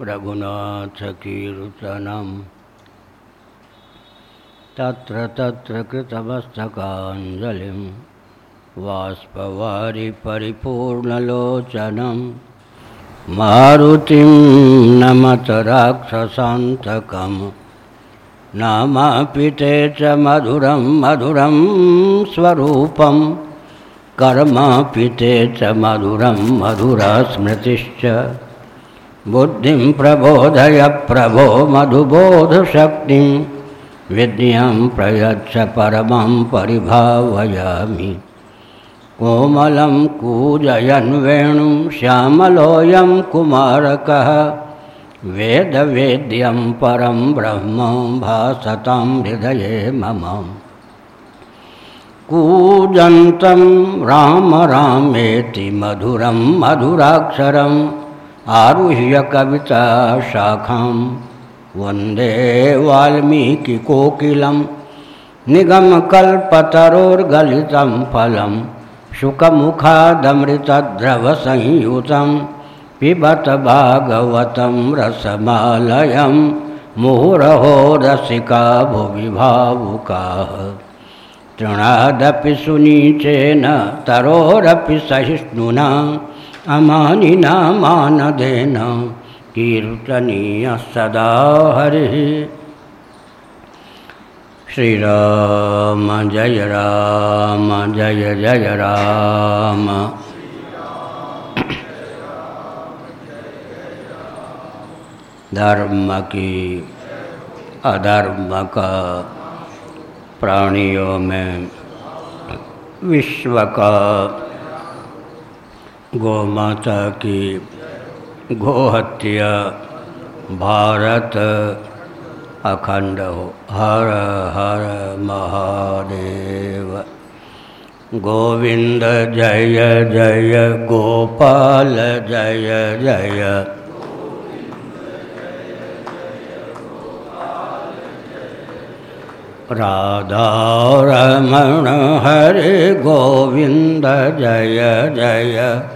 रघुनाथकीर्तनम् तत्र तत्र कृतमस्तकाञ्जलिं वाष्पवारि परिपूर्णलोचनं मारुतिं नमत राक्षसान्तकं नामापि ते च मधुरं मधुरं स्वरूपं कर्मापि ते च मधुरं, मधुरस्मृतिश्च। बुद्धिं प्रबोधय प्रभो मधुबोधशक्तिं विद्यां प्रयच्छ परमं परिभावयामि। कोमलं कूजयन् वेणुं श्यामलोऽयं कुमारकः, वेदवेद्यं परं ब्रह्म भासतां हृदये मम। कूजन्तं राम रामेति मधुरं मधुराक्षरम् आरुह्य कविता शाखां वंदे वाल्मीकिकोकिलं निगमकल्पतरोर्गलितं फलं शुकमुखादमृतद्रवसंयुतं पिबत भागवतं रसमालयं मुहुरहो रसिका भुवि भावुकाः तृणादपि सुनीचेन तरोरपि सहिष्णुना अमानिना मानदेन कीर्तनीय सदा हरिः। श्रीराम जय राम, जय जय राम। धर्म की अधर्म का प्राणियों में विश्व का गौ माता की गोहत्या भारत अखंड हो। हर हर महादेव। गोविंद जय जय, गोपाल जय जय। राधा रमण हरे गोविंद जय जय।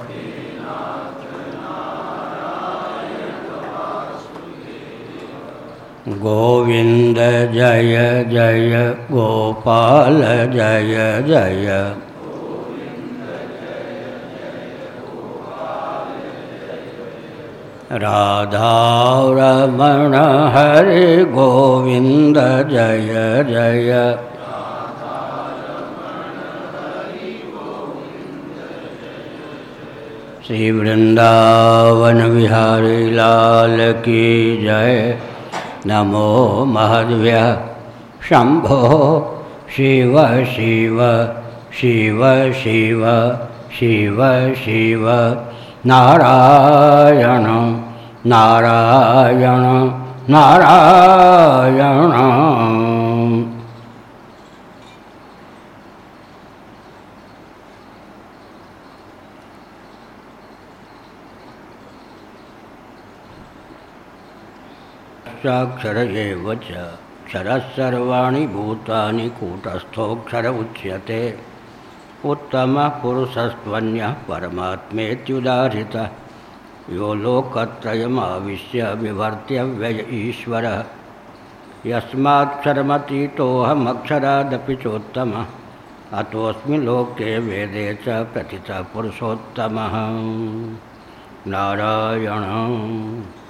गोविंद जय जय गोपाल जय जय। राधा रमण हरे गोविंद जय जय। श्री वृंदावन विहारी लाल की जय। नमो महद्य शंभो शिव शिव शिव शिव शिव शिव नारायण नारायण नारायण साक्षर एव च। क्षरः भूतानि कूटस्थोऽक्षर उच्यते। उत्तमः पुरुषस्त्वन्यः परमात्मेत्युदाहृतः। यो लोकत्रयमाविश्य विवर्त्य व्यय ईश्वरः यस्माक्षरमतीतोऽहमक्षरादपि चोत्तमः। अतोऽस्मि लोके वेदे च प्रतितः पुरुषोत्तमः। नारायण।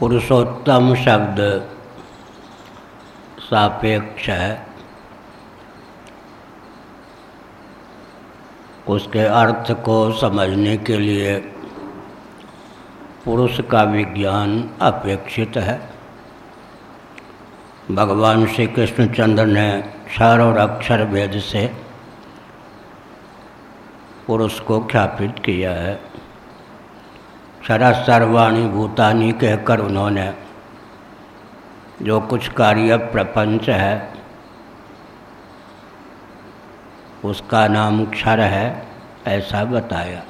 पुरुषोत्तम शब्द सापेक्ष है। उसके अर्थ को समझने के लिए पुरुष का विज्ञान अपेक्षित है। भगवान श्री कृष्णचंद्र ने क्षर और अक्षर वेद से पुरुष को ख्यापित किया है। क्षरा सर्वाणी भूतानी कहकर उन्होंने जो कुछ कार्य प्रपंच है, उसका नाम क्षर है, ऐसा बताया।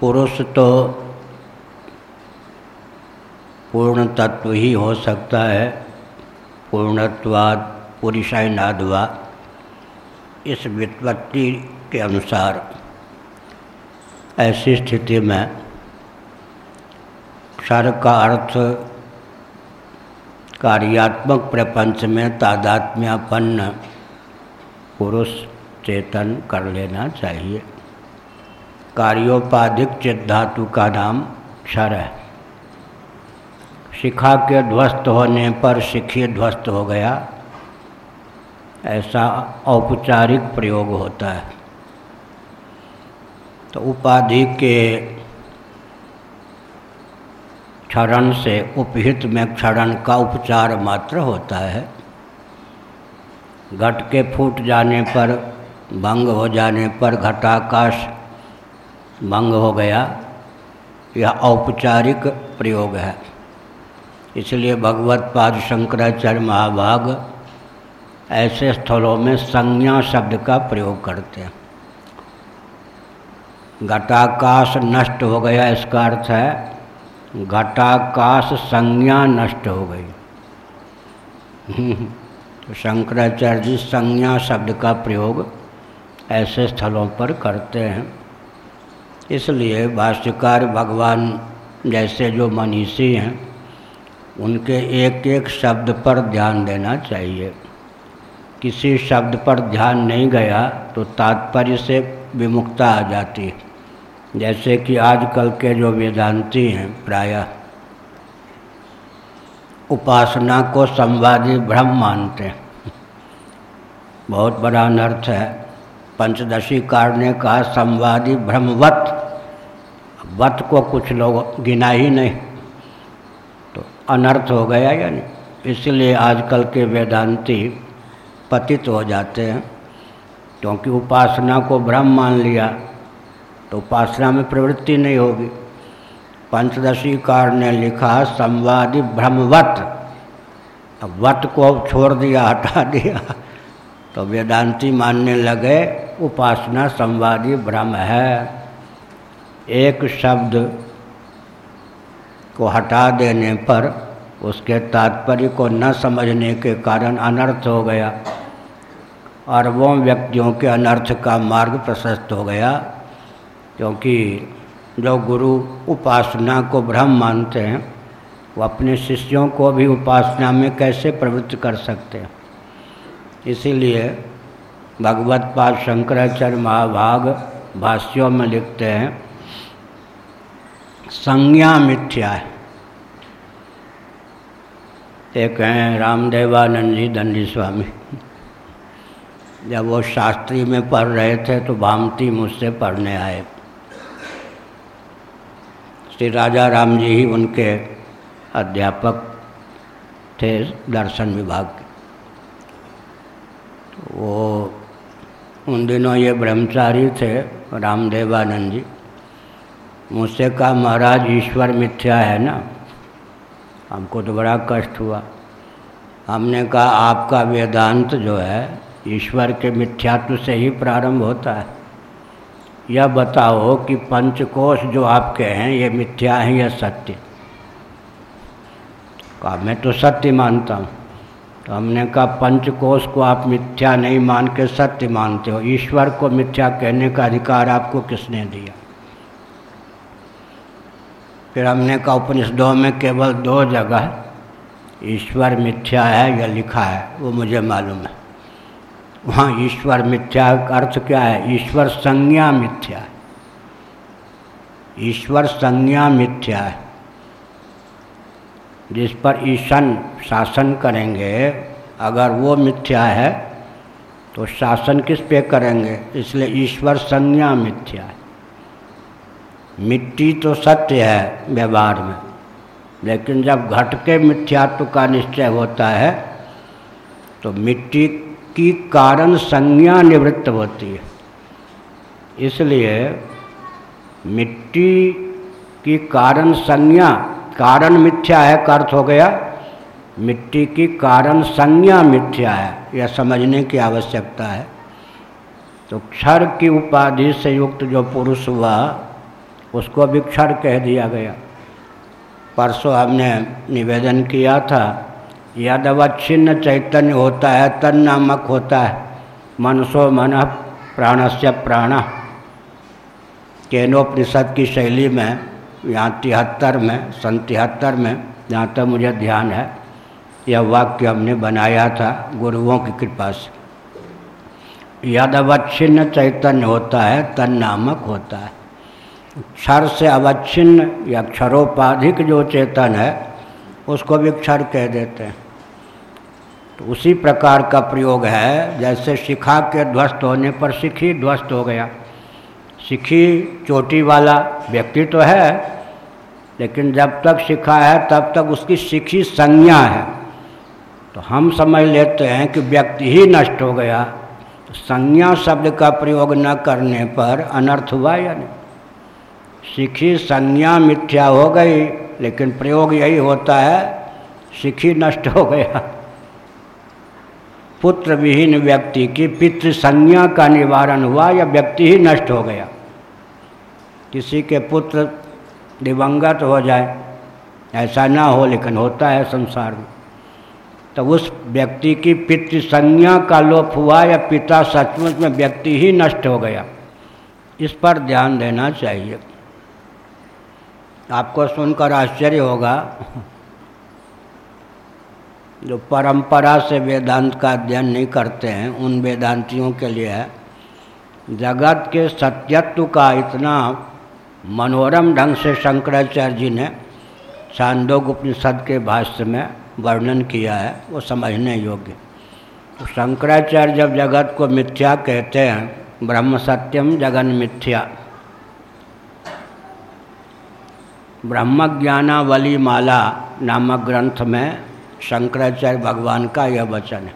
पुरुष तो पूर्ण तत्व ही हो सकता है पूर्णत्वाद पुरुषाइनादवा इस व्युत्पत्ति के अनुसार ऐसी स्थिति में क्षर का अर्थ कार्यात्मक प्रपंच में तादात्म्यापन्न पुरुष चेतन कर लेना चाहिए। कार्योपाधिक चित धातु का नाम क्षर है। शिखा के ध्वस्त होने पर शिखी ध्वस्त हो गया। ऐसा औपचारिक प्रयोग होता है। तो उपाधि के क्षरण से उपहित में क्षरण का उपचार मात्र होता है। घट के फूट जाने पर, भंग हो जाने पर घटाकाश भंग हो गया। यह औपचारिक प्रयोग है। इसलिए भगवत पाद शंकराचार्य महाभाग ऐसे स्थलों में संज्ञा शब्द का प्रयोग करते हैं। घटाकाश नष्ट हो गया, इसका अर्थ है घटाकाश संज्ञा नष्ट हो गई। तो शंकराचार्य जी संज्ञा शब्द का प्रयोग ऐसे स्थलों पर करते हैं। इसलिए भाष्यकार भगवान जैसे जो मनीषी हैं, उनके एक एक शब्द पर ध्यान देना चाहिए। किसी शब्द पर ध्यान नहीं गया तो तात्पर्य से विमुक्ता आ जाती है। जैसे कि आजकल के जो वेदांती हैं प्रायः, उपासना को संवादी भ्रम मानते हैं। बहुत बड़ा अनर्थ है। पंचदशी कार ने कहा, संवादी भ्रमवत वत को कुछ लोग गिना ही नहीं। तो अनर्थ हो गया या नहीं इसलिए आजकल के वेदांती पतित हो जाते हैं, क्योंकि उपासना को भ्रम मान लिया। तो उपासना में प्रवृत्ति नहीं होगी। पंचदशी कार ने लिखा, संवादी भ्रमवत अब वत को अब छोड़ दिया, हटा दिया। तो वेदांती मानने लगे, उपासना संवादी भ्रम है। एक शब्द को हटा देने पर उसके तात्पर्य को न समझने के कारण अनर्थ हो गया अरबों व्यक्तियों के अनर्थ का मार्ग प्रशस्त हो गया। क्योंकि जो गुरु उपासना को भ्रम मानते हैं, वो अपने शिष्यों को भी उपासना में कैसे प्रवृत्त कर सकते हैं? इसीलिए भगवत पाद शंकराचार्य महाभाग भाष्यों में लिखते हैं, संज्ञा मिथ्या है। एक हैं रामदेवानंद जी दंडी स्वामी। जब वो शास्त्री में पढ़ रहे थे तो भामती मुझसे पढ़ने आए। श्री राजा राम जी ही उनके अध्यापक थे दर्शन विभाग के। तो वो उन दिनों ये ब्रह्मचारी थे, रामदेवानंद जी। मुझसे कहा, महाराज, ईश्वर मिथ्या है ना? हमको तो बड़ा कष्ट हुआ। हमने कहा, आपका वेदांत जो है, ईश्वर के मिथ्यात्व से ही प्रारंभ होता है। यह बताओ कि पंचकोश जो आपके हैं, ये मिथ्या है या सत्य? कहा, मैं तो सत्य मानता हूँ। तो हमने कहा, पंचकोश को आप मिथ्या नहीं मान के सत्य मानते हो। ईश्वर को मिथ्या कहने का अधिकार आपको किसने दिया? फिर हमने कहा, उपनिषदों में केवल दो जगह, ईश्वर मिथ्या है या लिखा है, वो मुझे मालूम है। वहाँ ईश्वर मिथ्या का अर्थ क्या है? ईश्वर संज्ञा मिथ्या है। ईश्वर संज्ञा मिथ्या है। जिस पर ईशन शासन करेंगे, अगर वो मिथ्या है तो शासन किस पे करेंगे? इसलिए ईश्वर संज्ञा मिथ्या है। मिट्टी तो सत्य है व्यवहार में, लेकिन जब घट के मिथ्यात्व का निश्चय होता है तो मिट्टी की कारण संज्ञा निवृत्त होती है। इसलिए मिट्टी की कारण संज्ञा, कारण मिथ्या है का अर्थ हो गया, मिट्टी की कारण संज्ञा मिथ्या है, यह समझने की आवश्यकता है। तो क्षर की उपाधि से युक्त जो पुरुष हुआ, उसको भी क्षर कह दिया गया। परसों हमने निवेदन किया था यद अवच्छिन्न चैतन्य होता है तन नामक होता है। मनसो मन प्राणस्य प्राण। केनोपनिषद की शैली में, यहाँ तिहत्तर में, सन तिहत्तर में, जहाँ तक मुझे ध्यान है, यह वाक्य हमने बनाया था गुरुओं की कृपा से। यद अवच्छिन्न चैतन्य होता है तन नामक होता है। क्षर से अवच्छिन्न या क्षरोपाधिक जो चेतन है, उसको भी क्षर कह देते हैं। तो उसी प्रकार का प्रयोग है, जैसे शिखा के ध्वस्त होने पर शिखी ध्वस्त हो गया। शिखी चोटी वाला व्यक्ति तो है, लेकिन जब तक शिखा है, तब तक उसकी शिखी संज्ञा है। तो हम समझ लेते हैं कि व्यक्ति ही नष्ट हो गया। तो संज्ञा शब्द का प्रयोग न करने पर अनर्थ हुआ या नहीं? शिखी संज्ञा मिथ्या हो गई, लेकिन प्रयोग यही होता है, शिखी नष्ट हो गया। पुत्र विहीन व्यक्ति की पितृ संज्ञा का निवारण हुआ या व्यक्ति ही नष्ट हो गया? किसी के पुत्र दिवंगत हो जाए, ऐसा ना हो, लेकिन होता है संसार में। तो उस व्यक्ति की पितृ संज्ञा का लोप हुआ या पिता सचमुच में व्यक्ति ही नष्ट हो गया? इस पर ध्यान देना चाहिए। आपको सुनकर आश्चर्य होगा जो परंपरा से वेदांत का अध्ययन नहीं करते हैं, उन वेदांतियों के लिए है। जगत के सत्यत्व का इतना मनोरम ढंग से शंकराचार्य जी ने चांदोग उपनिषद के भाष्य में वर्णन किया है, वो समझने योग्य। तो शंकराचार्य जब जगत को मिथ्या कहते हैं, ब्रह्म सत्यम जगन मिथ्या। ब्रह्म ज्ञानावली माला नामक ग्रंथ में शंकराचार्य भगवान का यह वचन है।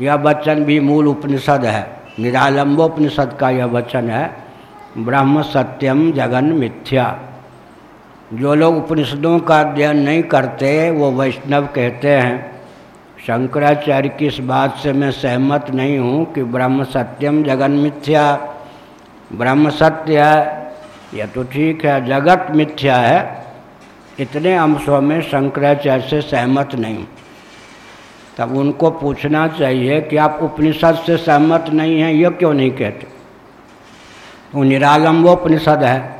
यह वचन भी मूल उपनिषद है। निरालंबोपनिषद का यह वचन है, ब्रह्म सत्यम जगन मिथ्या। जो लोग उपनिषदों का अध्ययन नहीं करते, वो वैष्णव कहते हैं, शंकराचार्य की इस बात से मैं सहमत नहीं हूँ कि ब्रह्म सत्यम जगन मिथ्या। ब्रह्म सत्य है, यह तो ठीक है, जगत मिथ्या है इतने अंशों में शंकराचार्य से सहमत नहीं। तब उनको पूछना चाहिए कि आप उपनिषद से सहमत नहीं हैं, ये क्यों नहीं कहते? वो निरालंबोपनिषद है।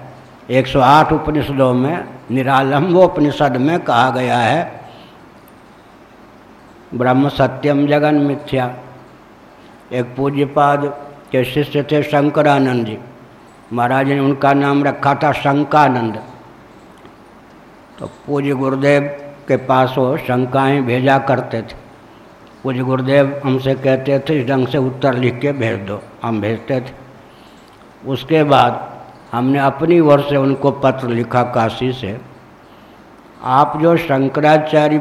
108 उपनिषदों में निरालंबोपनिषद में कहा गया है, ब्रह्म सत्यम जगन मिथ्या। एक पूज्यपाद के शिष्य थे शंकरानंद जी। महाराज ने उनका नाम रखा था शंकानंद। तो पूज्य गुरुदेव के पास वो शंकाएँ भेजा करते थे। पूज्य गुरुदेव हमसे कहते थे, इस ढंग से उत्तर लिख के भेज दो। हम भेजते थे। उसके बाद हमने अपनी ओर से उनको पत्र लिखा काशी से। आप जो शंकराचार्य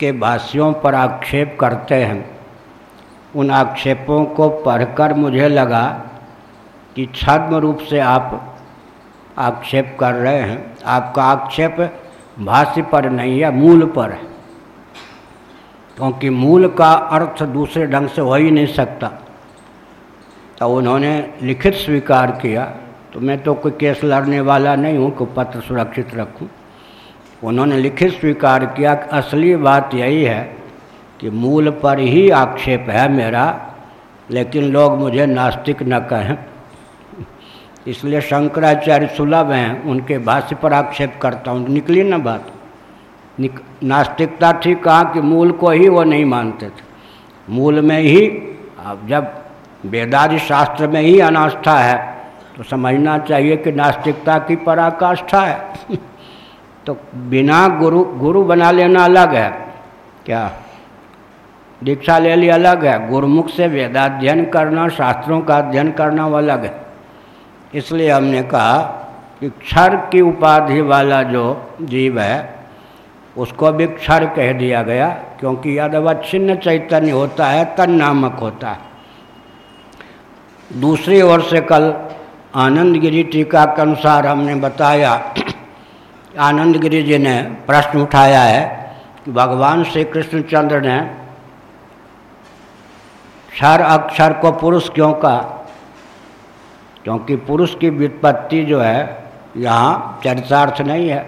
के भाष्यों पर आक्षेप करते हैं, उन आक्षेपों को पढ़कर मुझे लगा कि छद्म रूप से आप आक्षेप कर रहे हैं। आपका आक्षेप भाष्य पर नहीं है, मूल पर है। क्योंकि मूल का अर्थ दूसरे ढंग से हो ही नहीं सकता। तो उन्होंने लिखित स्वीकार किया। तो मैं तो कोई केस लड़ने वाला नहीं हूँ कि पत्र सुरक्षित रखूँ। उन्होंने लिखित स्वीकार किया। कि असली बात यही है कि मूल पर ही आक्षेप है मेरा, लेकिन लोग मुझे नास्तिक न कहें। इसलिए शंकराचार्य सुलभ हैं उनके भाष्य पर आक्षेप करता हूँ। निकली ना बात? निक, नास्तिकता थी कहा कि मूल को ही वो नहीं मानते थे। मूल में ही अब जब वेदादि शास्त्र में ही अनास्था है तो समझना चाहिए कि नास्तिकता की पराकाष्ठा है। तो बिना गुरु गुरु बना लेना अलग है। क्या? दीक्षा ले ली अलग है। गुरुमुख से वेदाध्ययन करना शास्त्रों का अध्ययन करना वो अलग है। इसलिए हमने कहा कि क्षर की उपाधि वाला जो जीव है, उसको भी क्षर कह दिया गया, क्योंकि छिन्न चैतन्य होता है, तन नामक होता है। दूसरी ओर से कल आनंद गिरी टीका के अनुसार हमने बताया आनंद गिरी जी ने प्रश्न उठाया है कि भगवान श्री कृष्णचंद्र ने क्षर अक्षर को पुरुष क्यों कहा? क्योंकि पुरुष की वित्पत्ति जो है, यहाँ चरितार्थ नहीं है।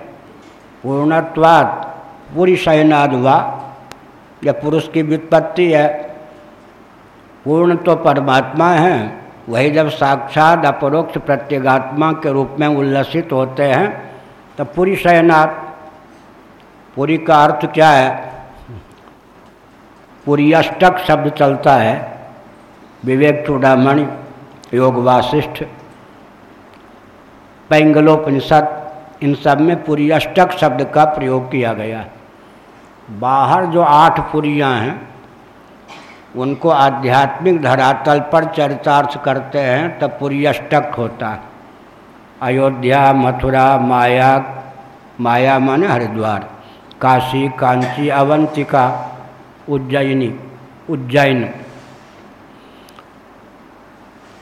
पूर्णत्वाद पूरी शयनाद हुआ यह पुरुष की वित्पत्ति है। पूर्ण तो परमात्मा है, वही जब साक्षात अपरोक्ष प्रत्यगात्मा के रूप में उल्लसित होते हैं तो पूरी शयनाथ पूरी का अर्थ क्या है? पूरी अष्टक शब्द चलता है, विवेक चूड़ामणि योग वासिष्ठ पैंगलोपनिषद, इन सब में पूरी अष्टक शब्द का प्रयोग किया गया है। बाहर जो आठ पुरियाँ हैं, उनको आध्यात्मिक धरातल पर चरितार्थ करते हैं, तब पूरी अष्टक होता है। अयोध्या, मथुरा, माया माया मन हरिद्वार, काशी, कांची, अवंतिका उज्जैनी उज्जैन।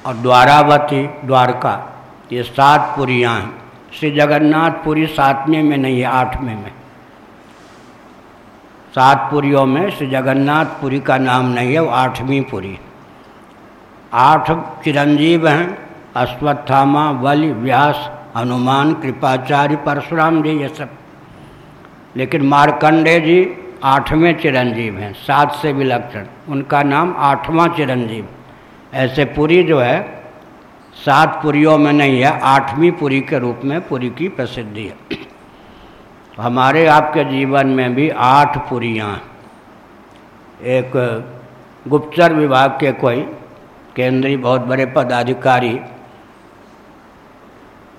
और द्वारावती द्वारका, ये सात पुरियाँ हैं। श्री जगन्नाथपुरी सातवें में नहीं है आठवें में। सात पुरियों में श्री जगन्नाथपुरी का नाम नहीं है, वो आठवीं पुरी। आठ चिरंजीव हैं, अश्वत्थामा बलि व्यास, हनुमान, कृपाचार्य, परशुराम जी, ये सब। लेकिन मार्कंडे जी आठवें चिरंजीव हैं, सात से विलक्षण। उनका नाम आठवां चिरंजीव। ऐसे पुरी जो है, सात पुरियों में नहीं है, आठवीं पुरी के रूप में पुरी की प्रसिद्धि है। हमारे आपके जीवन में भी आठ पुरियाँ एक गुप्तचर विभाग के कोई केंद्रीय बहुत बड़े पदाधिकारी,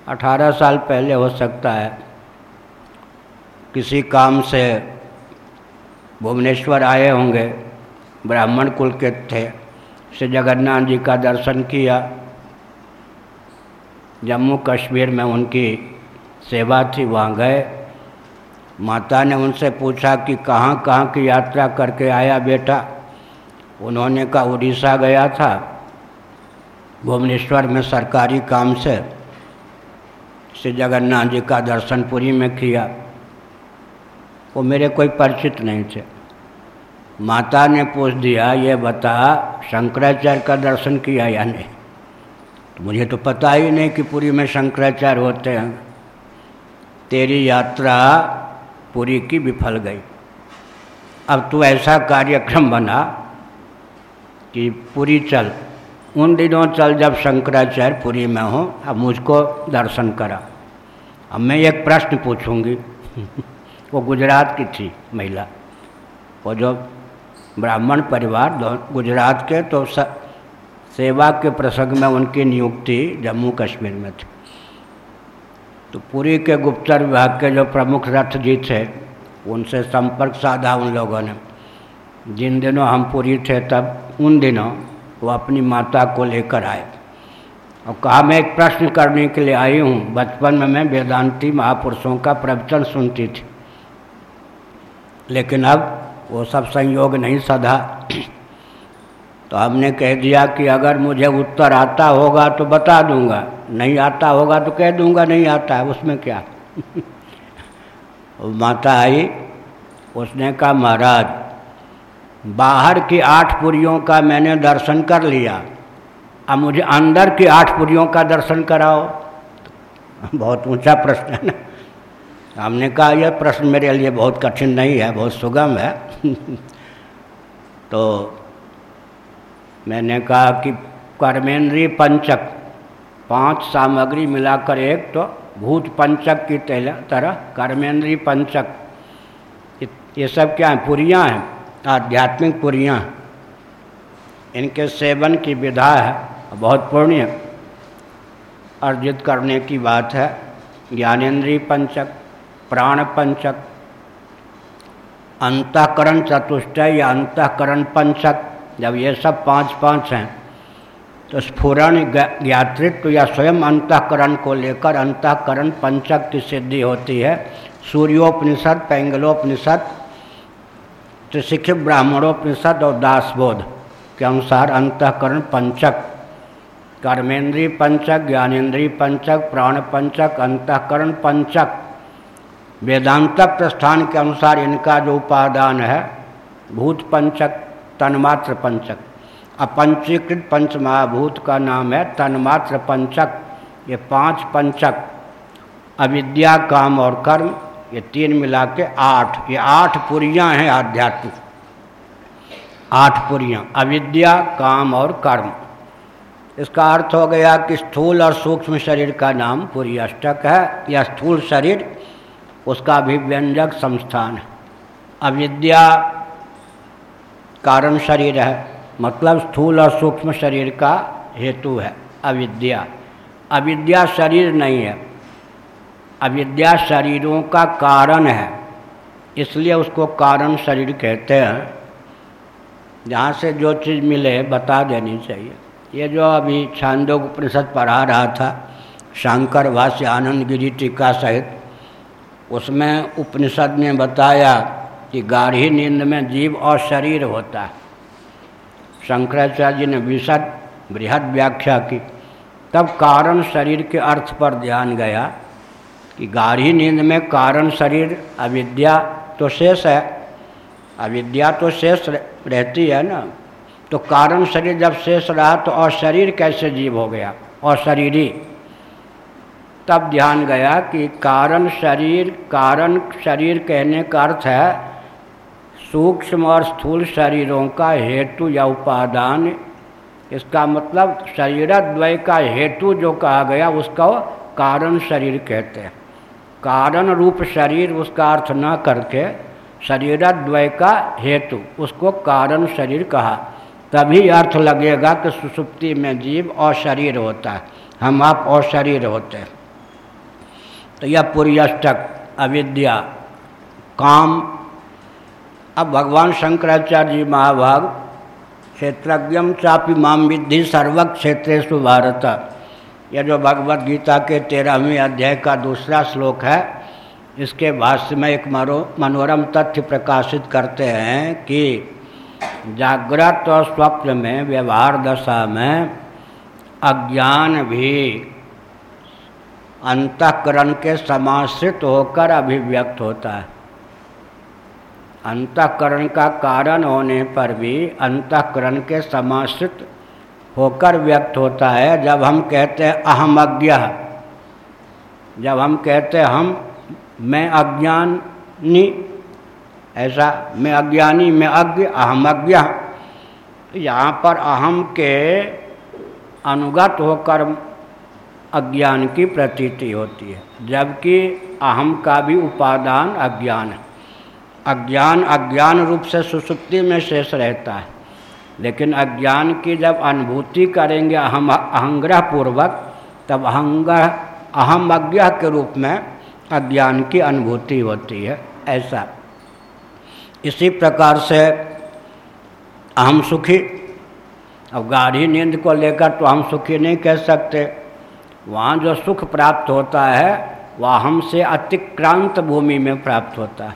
अठारह साल पहले हो सकता है, किसी काम से भुवनेश्वर आए होंगे, ब्राह्मण कुल के थे। श्री जगन्नाथ जी का दर्शन किया। जम्मू कश्मीर में उनकी सेवा थी, वहाँ गए। माता ने उनसे पूछा कि कहाँ कहाँ की यात्रा करके आया बेटा? उन्होंने कहा, उड़ीसा गया था, भुवनेश्वर में सरकारी काम से श्री जगन्नाथ जी का दर्शन पुरी में किया। वो मेरे कोई परिचित नहीं थे। माता ने पूछ दिया, ये बता, शंकराचार्य का दर्शन किया या नहीं? तो मुझे तो पता ही नहीं कि पुरी में शंकराचार्य होते हैं। तेरी यात्रा पूरी की विफल गई। अब तू ऐसा कार्यक्रम बना कि पूरी चल। उन दिनों चल जब शंकराचार्य पुरी में हो, अब मुझको दर्शन करा। अब मैं एक प्रश्न पूछूँगी। वो गुजरात की थी महिला। वो जो ब्राह्मण परिवार गुजरात के तो सेवा के प्रसंग में उनकी नियुक्ति जम्मू कश्मीर में थी। तो पुरी के गुप्तर विभाग के जो प्रमुख रथ जी थे, उनसे संपर्क साधा उन लोगों ने। जिन दिनों हम पुरी थे, तब उन दिनों वो अपनी माता को लेकर आए। और कहा, मैं एक प्रश्न करने के लिए आई हूँ। बचपन में मैं वेदांती महापुरुषों का प्रवचन सुनती थी। लेकिन अब वो सब संयोग नहीं सधा। तो हमने कह दिया कि अगर मुझे उत्तर आता होगा तो बता दूँगा, नहीं आता होगा तो कह दूँगा, नहीं आता है, उसमें क्या? माता आई, उसने कहा, महाराज, बाहर की आठ पुरियों का मैंने दर्शन कर लिया। अब मुझे अंदर की आठ पुरियों का दर्शन कराओ। बहुत ऊँचा प्रश्न है ना। हमने कहा, यह प्रश्न मेरे लिए बहुत कठिन नहीं है, बहुत सुगम है। तो मैंने कहा कि कर्मेंद्रीय पंचक, पाँच सामग्री मिलाकर एक तो भूत पंचक की तरह कर्मेंद्रीय पंचक। ये सब क्या हैं? पुरियाँ हैं, आध्यात्मिक पुरियाँ। इनके सेवन की विधा है, बहुत पुण्य। अर्जित करने की बात है ज्ञानेन्द्रीय पंचक, प्राण पंचक अंतकरण चतुष्टय या अंतकरण पंचक, जब ये सब पाँच पाँच हैं तो स्फुरण ज्ञातृत्व या स्वयं अंतकरण को लेकर अंतकरण पंचक की सिद्धि होती है। सूर्योपनिषद, पैंगलोपनिषद, त्रिशिख ब्राह्मणोपनिषद और दासबोध के अनुसार अंतकरण पंचक, कर्मेंद्रीय पंचक ज्ञानेन्द्रीय पंचक, प्राण पंचक, अंतकरण पंचक वेदांत प्रस्थान के अनुसार इनका जो उपादान है भूत पंचक तन्मात्र पंचक अपंचीकृत पंच महाभूत का नाम है तन्मात्र पंचक ये पाँच पंचक, अविद्या, काम और कर्म, ये तीन मिला के आठ। ये आठ पुरियाँ हैं आध्यात्मिक। आठ पुरियाँ, अविद्या, काम और कर्म। इसका अर्थ हो गया कि स्थूल और सूक्ष्म शरीर का नाम पुरी अष्टक है। या स्थूल शरीर उसका भी व्यंजक संस्थान है। अविद्या कारण शरीर है मतलब स्थूल और सूक्ष्म शरीर का हेतु है, अविद्या। अविद्या शरीर नहीं है, अविद्या शरीरों का कारण है, इसलिए उसको कारण शरीर कहते हैं। जहाँ से जो चीज़ मिले, बता देनी चाहिए। ये जो अभी छांदोग उपनिषद पढ़ा रहा था, शंकर भाष्य आनंद गिरी टीका सहित उसमें उपनिषद ने बताया कि गाढ़ी नींद में जीव और शरीर होता है। शंकराचार्य जी ने विशद, बृहद व्याख्या की। तब कारण शरीर के अर्थ पर ध्यान गया कि गाढ़ी नींद में कारण शरीर, अविद्या तो शेष है। अविद्या तो शेष रहती है ना? तो कारण शरीर जब शेष रहा तो और शरीर कैसे जीव हो गया? और शरीरी तब ध्यान गया कि कारण शरीर कारण शरीर कहने का अर्थ है सूक्ष्म और स्थूल शरीरों का हेतु या उपादान। इसका मतलब शरीरद्वय का हेतु जो कहा गया, उसका कारण शरीर कहते हैं। कारण रूप शरीर, उसका अर्थ न करके शरीरद्वय का हेतु, उसको कारण शरीर कहा। तभी अर्थ लगेगा कि सुसुप्ति में जीव और शरीर होता है। हम आप और शरीर होते हैं। तो यह पूरी अष्टक, अविद्या, काम। अब भगवान शंकराचार्य जी महाभाग, क्षेत्रज्ञम चापि माम विद्धि सर्व क्षेत्रेशु भारत। यह जो भगवत गीता के तेरहवें अध्याय का दूसरा श्लोक है, इसके भाष्य में एक मरो मनोरम तथ्य प्रकाशित करते हैं कि जागृत और स्वप्न में, व्यवहार दशा में अज्ञान भी अंतकरण के समाश्रित होकर अभिव्यक्त होता है। अंतकरण का कारण होने पर भी अंतकरण के समाश्रित होकर व्यक्त होता है। जब हम कहते हैं, अहम अज्ञ जब हम कहते हैं, हम, मैं अज्ञानी ऐसा, मैं अज्ञानी, मैं अज्ञ, अहम अज्ञ यहाँ पर अहम के अनुगत होकर अज्ञान की प्रतीति होती है, जबकि अहम का भी उपादान अज्ञान है। अज्ञान अज्ञान रूप से सुसुप्ति में शेष रहता है, लेकिन अज्ञान की जब अनुभूति करेंगे अहम अहंग्रह पूर्वक तब अहंग्रह, अहम अज्ञा के रूप में अज्ञान की अनुभूति होती है, ऐसा। इसी प्रकार से अहम सुखी, अब गाढ़ी नींद को लेकर तो हम सुखी नहीं कह सकते। वहाँ जो सुख प्राप्त होता है, वह हमसे अतिक्रांत भूमि में प्राप्त होता है।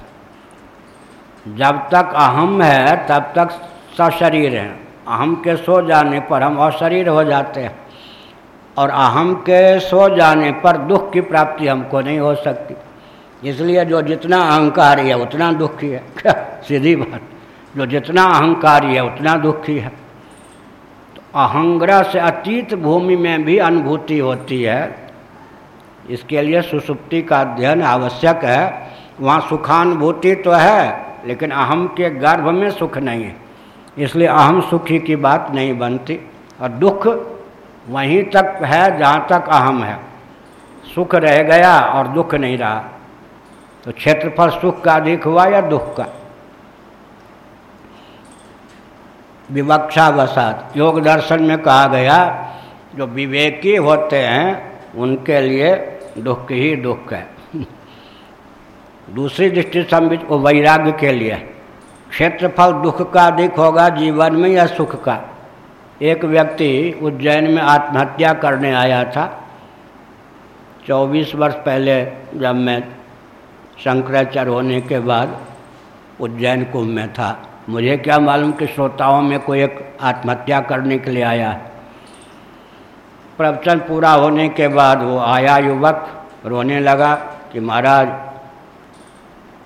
जब तक अहम है, तब तक सशरीर है। अहम के सो जाने पर हम अशरीर हो जाते हैं। और अहम के सो जाने पर दुख की प्राप्ति हमको नहीं हो सकती। इसलिए जो जितना अहंकारी है, उतना दुखी है। सीधी बात। जो जितना अहंकारी है, उतना दुखी है। अहंग्रह से अतीत भूमि में भी अनुभूति होती है। इसके लिए सुसुप्ति का अध्ययन आवश्यक है। वहाँ सुखानुभूति तो है, लेकिन अहम के गर्भ में सुख नहीं है। इसलिए अहम सुखी की बात नहीं बनती। और दुख वहीं तक है जहाँ तक अहम है। सुख रह गया और दुख नहीं रहा। तो क्षेत्रफल सुख का अधिक हुआ या दुख का? विवक्षावसात योग दर्शन में कहा गया, जो विवेकी होते हैं, उनके लिए दुख ही दुख है। दूसरी दृष्टि समझ वो वैराग्य के लिए। क्षेत्रफल दुख का अधिक होगा, जीवन में या सुख का? एक व्यक्ति उज्जैन में आत्महत्या करने आया था। 24 वर्ष पहले जब मैं शंकराचार्य होने के बाद उज्जैन कुंभ में था। मुझे क्या मालूम कि श्रोताओं में कोई एक आत्महत्या करने के लिए आया प्रवचन पूरा होने के बाद वो आया, युवक रोने लगा कि महाराज,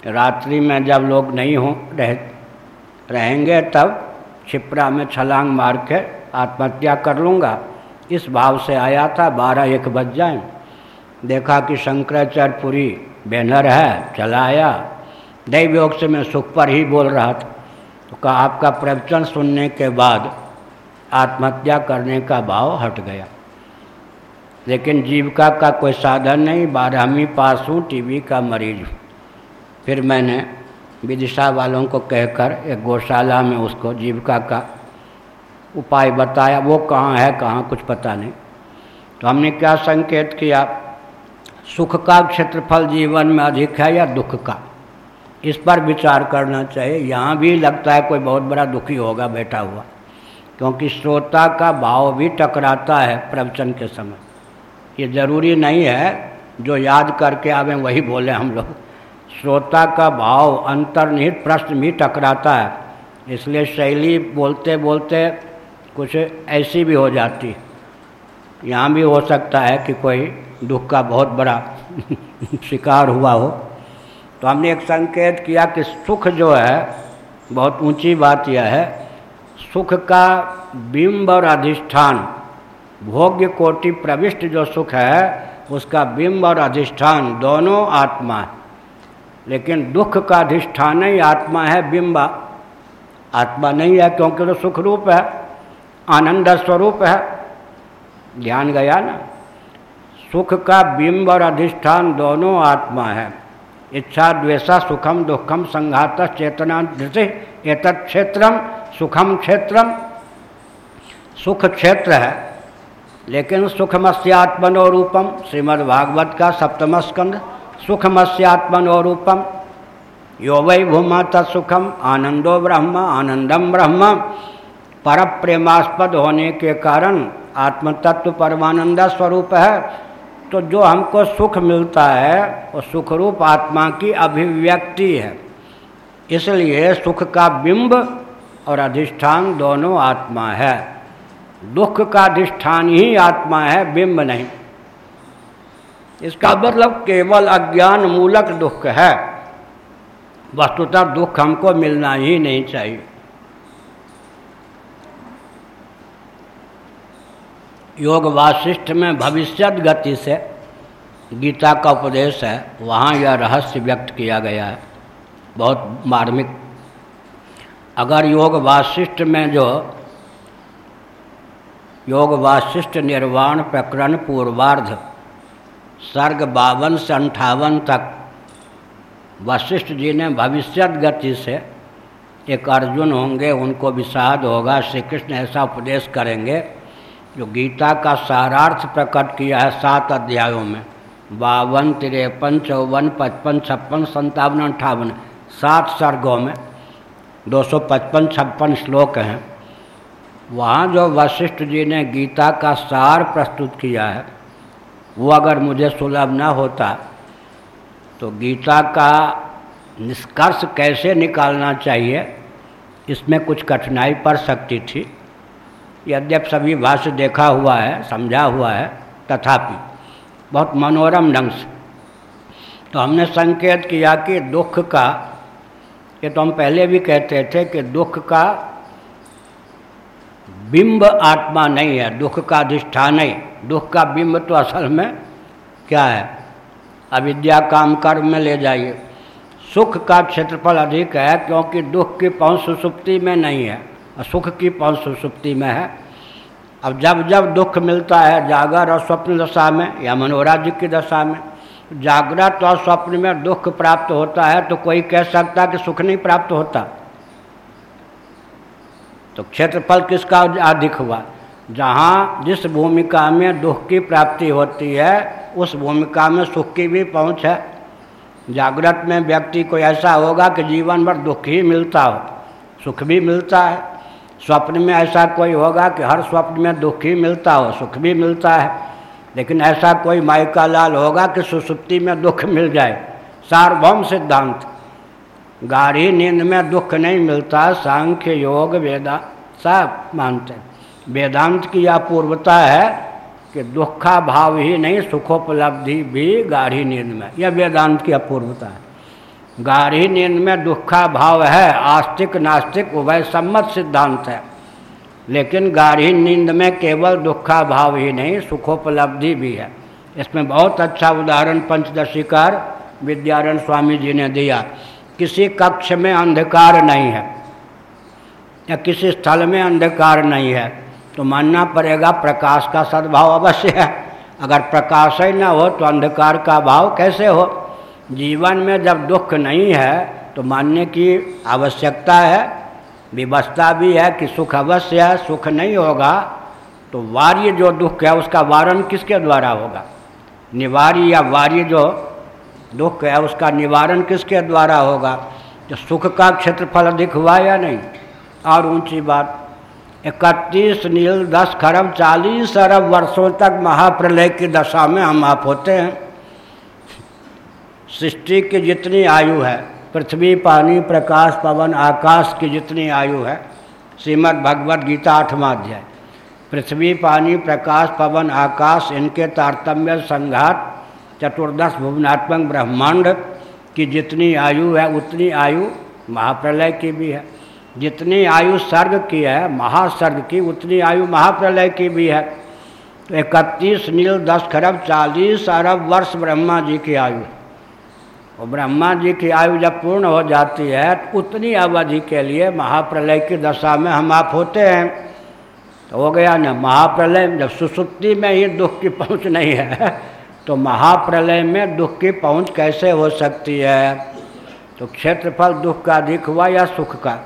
रात्रि में जब लोग नहीं हो, रह, रहेंगे तब छिपरा में छलांग मार के आत्महत्या कर लूँगा। इस भाव से आया था, बारह एक बज जाए। देखा कि शंकराचार्य शंकराचार्यपुरी बैनर है चला आया दैव योग से मैं सुख पर ही बोल रहा था। तो कहा, आपका प्रवचन सुनने के बाद आत्महत्या करने का भाव हट गया। लेकिन जीविका का कोई साधन नहीं, बारहवीं पास हूँ टीबी का मरीज़ हूँ। फिर मैंने विदिशा वालों को कहकर एक गौशाला में उसको जीविका का उपाय बताया, वो कहाँ है, कहाँ, कुछ पता नहीं। तो हमने क्या संकेत किया, सुख का क्षेत्रफल जीवन में अधिक है या दुख का? इस पर विचार करना चाहिए। यहाँ भी लगता है कोई बहुत बड़ा दुखी होगा, बैठा हुआ। क्योंकि श्रोता का भाव भी टकराता है प्रवचन के समय। ये ज़रूरी नहीं है जो याद करके आवे वही बोले हम लोग। श्रोता का भाव अंतर्निहित प्रश्न भी टकराता है। इसलिए शैली बोलते बोलते कुछ ऐसी भी हो जाती। यहाँ भी हो सकता है कि कोई दुख का बहुत बड़ा शिकार हुआ हो। तो हमने एक संकेत किया कि सुख जो है, बहुत ऊँची बात यह है, सुख का बिंब और अधिष्ठान, भोग्य कोटि प्रविष्ट जो सुख है, उसका बिंब और अधिष्ठान दोनों आत्मा है। लेकिन दुख का अधिष्ठान ही आत्मा है, बिंबा। आत्मा नहीं है क्योंकि तो सुख रूप है, आनंद स्वरूप है। ध्यान गया ना? सुख का बिंब और अधिष्ठान दोनों आत्मा है। इच्छा द्वेषा सुखम दुखम संघात चेतना धृति एत क्षेत्रम सुखम क्षेत्रम सुख क्षेत्र है, लेकिन सुखमस्यात्मनो रूपम श्रीमद् भागवत का सप्तम स्कंद सुखमस्यात्मनो रूपम यो वै भूमा तत्सुखम आनंदो ब्रह्म आनंदम ब्रह्म पर प्रेमास्पद होने के कारण आत्मतत्व परमानंद स्वरूप है। तो जो हमको सुख मिलता है, वो सुखरूप आत्मा की अभिव्यक्ति है। इसलिए सुख का बिंब और अधिष्ठान दोनों आत्मा है। दुख का अधिष्ठान ही आत्मा है, बिंब नहीं। इसका मतलब केवल अज्ञान मूलक दुख है। वस्तुतः दुख हमको मिलना ही नहीं चाहिए। योग वाशिष्ठ में भविष्यत गति से, गीता का उपदेश है, वहाँ यह रहस्य व्यक्त किया गया है। बहुत मार्मिक। अगर योग वाशिष्ठ में जो योग वाशिष्ठ निर्वाण प्रकरण पूर्वार्ध, सर्ग बावन से अंठावन तक वशिष्ठ जी ने भविष्यत गति से, एक अर्जुन होंगे, उनको विषाद होगा श्री कृष्ण ऐसा उपदेश करेंगे जो गीता का सारार्थ प्रकट किया है सात अध्यायों में, बावन, तिरपन, चौवन, पचपन, छप्पन संतावन अट्ठावन, सात सर्गों में, दो सौ पचपन, छप्पन श्लोक हैं। वहाँ जो वशिष्ठ जी ने गीता का सार प्रस्तुत किया है, वो अगर मुझे सुलभ न होता तो गीता का निष्कर्ष कैसे निकालना चाहिए, इसमें कुछ कठिनाई पड़ सकती थी। यद्यप सभी भाष्य देखा हुआ है, समझा हुआ है, तथापि बहुत मनोरम ढंग से। तो हमने संकेत किया कि दुख का, ये तो हम पहले भी कहते थे कि दुख का बिंब आत्मा नहीं है, दुख का अधिष्ठान नहीं। दुख का बिंब तो असल में क्या है? अविद्या काम कर्म में ले जाइए। सुख का क्षेत्रफल अधिक है, क्योंकि दुख की पहुँच सुसुप्ति में नहीं है। सुख की पहुँच सुसुप्ति में है। अब जब जब दुख मिलता है, जागर और स्वप्न दशा में या मनोराज्य की दशा में, जागृत और स्वप्न में दुख प्राप्त होता है तो कोई कह सकता कि सुख नहीं प्राप्त होता। तो क्षेत्रफल किसका अधिक हुआ? जहाँ जिस भूमिका में दुख की प्राप्ति होती है, उस भूमिका में सुख की भी पहुँच है। जागृत में व्यक्ति को ऐसा होगा कि जीवन भर दुख ही मिलता हो, सुख भी मिलता है। स्वप्न में ऐसा कोई होगा कि हर स्वप्न में दुख ही मिलता हो, सुख भी मिलता है। लेकिन ऐसा कोई माइका लाल होगा कि सुसुप्ति में दुख मिल जाए। सार्वभौम सिद्धांत, गाढ़ी नींद में दुख नहीं मिलता, सांख्य योग वेदा सब मानते वेदांत की यह पूर्वता है कि दुखा भाव ही नहीं, सुखोपलब्धि भी गाढ़ी नींद में। यह वेदांत की अपूर्वता है। गाढ़ी नींद में दुखा भाव है, आस्तिक नास्तिक उभय सम्मत सिद्धांत है। लेकिन गाढ़ी नींद में केवल दुखा भाव ही नहीं, सुखोपलब्धि भी है। इसमें बहुत अच्छा उदाहरण पंचदशीकार विद्यारण स्वामी जी ने दिया। किसी कक्ष में अंधकार नहीं है या किसी स्थल में अंधकार नहीं है तो मानना पड़ेगा प्रकाश का सद्भाव अवश्य है। अगर प्रकाश ही न हो तो अंधकार का भाव कैसे हो? जीवन में जब दुख नहीं है तो मानने की आवश्यकता है विवस्था भी है कि सुख अवश्य है, सुख नहीं होगा तो वार्य जो दुख है, उसका वारण किसके द्वारा होगा? निवार्य या वार्य जो दुख है, उसका निवारण किसके द्वारा होगा? तो सुख का क्षेत्रफल अधिक हुआ या नहीं? और ऊँची बात, इकतीस नील दस खरब चालीस अरब वर्षों तक महाप्रलय की दशा में हम आप होते हैं। सृष्टि की जितनी आयु है, पृथ्वी, पानी, प्रकाश, पवन, आकाश की जितनी आयु है, श्रीमद् भगवद गीता आठवां अध्याय। पृथ्वी, पानी, प्रकाश, पवन, आकाश, इनके तारतम्य संघात, चतुर्दश भुवनात्मक ब्रह्मांड की जितनी आयु है, उतनी आयु महाप्रलय की भी है। जितनी आयु सर्ग की है, महासर्ग की, उतनी आयु महाप्रलय की भी है। इकतीस नील, दस खरब, चालीस अरब वर्ष ब्रह्मा जी की आयु और ब्रह्मा जी की आयु जब पूर्ण हो जाती है तो उतनी अवधि के लिए महाप्रलय की दशा में हम आप होते हैं। तो हो गया ना, महाप्रलय जब सुसुप्ति में ही दुख की पहुँच नहीं है तो महाप्रलय में दुख की पहुँच कैसे हो सकती है? तो क्षेत्रफल दुख का, अधिक हुआ या सुख का?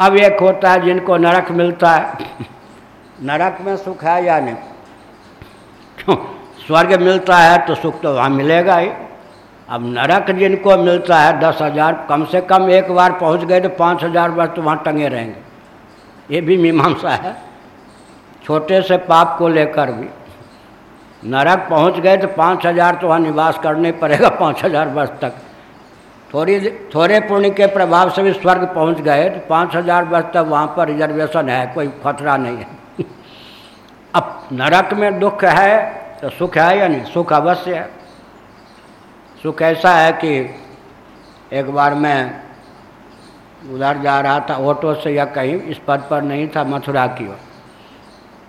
अब एक होता है जिनको नरक मिलता है। नरक में सुख है या नहीं? स्वर्ग मिलता है तो सुख तो वहाँ मिलेगा ही। अब नरक जिनको मिलता है, दस हज़ार, कम से कम एक बार पहुँच गए तो पाँच हज़ार वर्ष तो वहाँ टंगे रहेंगे। ये भी मीमांसा है। छोटे से पाप को लेकर भी। नरक पहुँच गए तो पाँच हज़ार तो वहाँ निवास करने पड़ेगा, पाँच हज़ार वर्ष तक। थोड़ी थोड़े पुण्य के प्रभाव से भी स्वर्ग पहुँच गए तो पाँच हज़ार वर्ष तक वहाँ पर रिजर्वेशन है, कोई खतरा नहीं है। अब नरक में दुख है तो सुख है या नहीं? सुख अवश्य है। सुख ऐसा है कि एक बार मैं उधर जा रहा था ऑटो से या कहीं, इस पद पर नहीं था, मथुरा की ओर।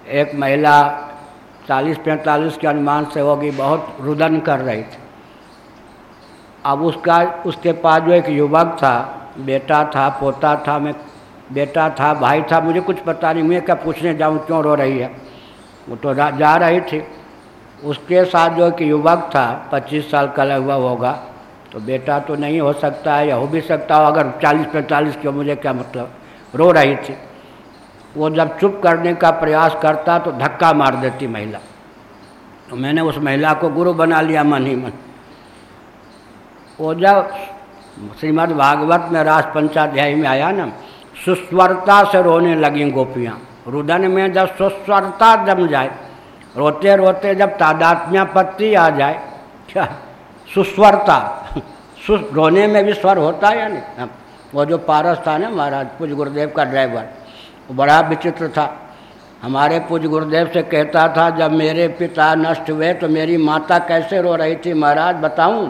एक महिला चालीस पैंतालीस के अनुमान से होगी, बहुत रुदन कर रही थी। अब उसका, उसके पास जो एक युवक था, बेटा था, पोता था, मैं, बेटा था, भाई था, मुझे कुछ पता नहीं, मैं क्या पूछने जाऊँ, क्यों रो रही है? वो तो जा रही थी। उसके साथ जो एक युवक था, पच्चीस साल का हुआ होगा। तो बेटा तो नहीं हो सकता है या हो भी सकता हो, अगर चालीस पैंतालीस की मुझे क्या मतलब? रो रही थी। वो जब चुप करने का प्रयास करता तो धक्का मार देती महिला। तो मैंने उस महिला को गुरु बना लिया, मन ही मन। वो जब श्रीमद् भागवत में रास पंचाध्याय में आया ना, सुस्वरता से रोने लगी गोपियाँ। रुदन में जब सुस्वरता जम जाए रोते रोते जब तादात्म्यापत्ति आ जाए क्या सुस्वरता? सुस रोने में भी स्वर होता है या नहीं? हाँ, वो जो पारस था ना महाराज पूज गुरुदेव का ड्राइवर वो बड़ा विचित्र था। हमारे पूज गुरुदेव से कहता था जब मेरे पिता नष्ट हुए तो मेरी माता कैसे रो रही थी महाराज बताऊँ?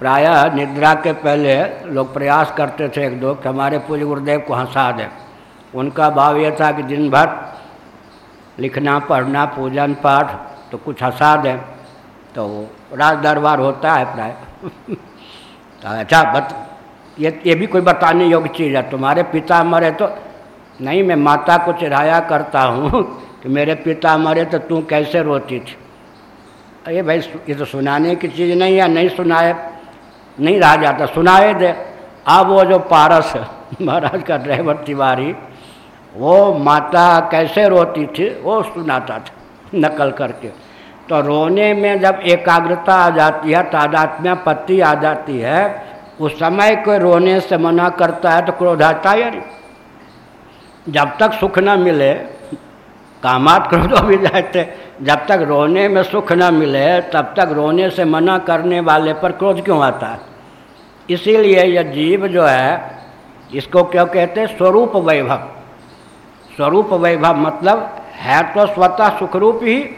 प्रायः निद्रा के पहले लोग प्रयास करते थे एक दो कि हमारे पूज गुरुदेव को हंसा दें। उनका भाव यह था कि दिन भर लिखना, पढ़ना, पूजन, पाठ तो कुछ हंसा दें तो राज दरबार होता है प्राय। तो अच्छा बत, ये ये भी कोई बताने योग्य चीज़ है। तुम्हारे पिता मरे तो नहीं, मैं माता को चढ़ाया करता हूँ कि मेरे पिता मरे तो तू कैसे रोती थी? अरे भाई ये तो सुनाने की चीज़ नहीं है, नहीं सुनाए, नहीं रहा जाता। सुनाए दे अब वो जो पारस, महाराज का ड्राइवर तिवारी वो माता कैसे रोती थी, वो सुनाता था, नकल करके। तो रोने में जब एकाग्रता आ जाती है, तादात्म्य पत्ति आ जाती है, उस समय को रोने से मना करता है तो क्रोध आता है जब तक सुख न मिले, कामात क्रोध भी जाते, जब तक रोने में सुख न मिले, तब तक रोने से मना करने वाले पर क्रोध क्यों आता है? इसीलिए यह जीव जो है, इसको क्यों कहते हैं? स्वरूप वैभव। स्वरूप वैभव मतलब है तो स्वतः सुखरूप ही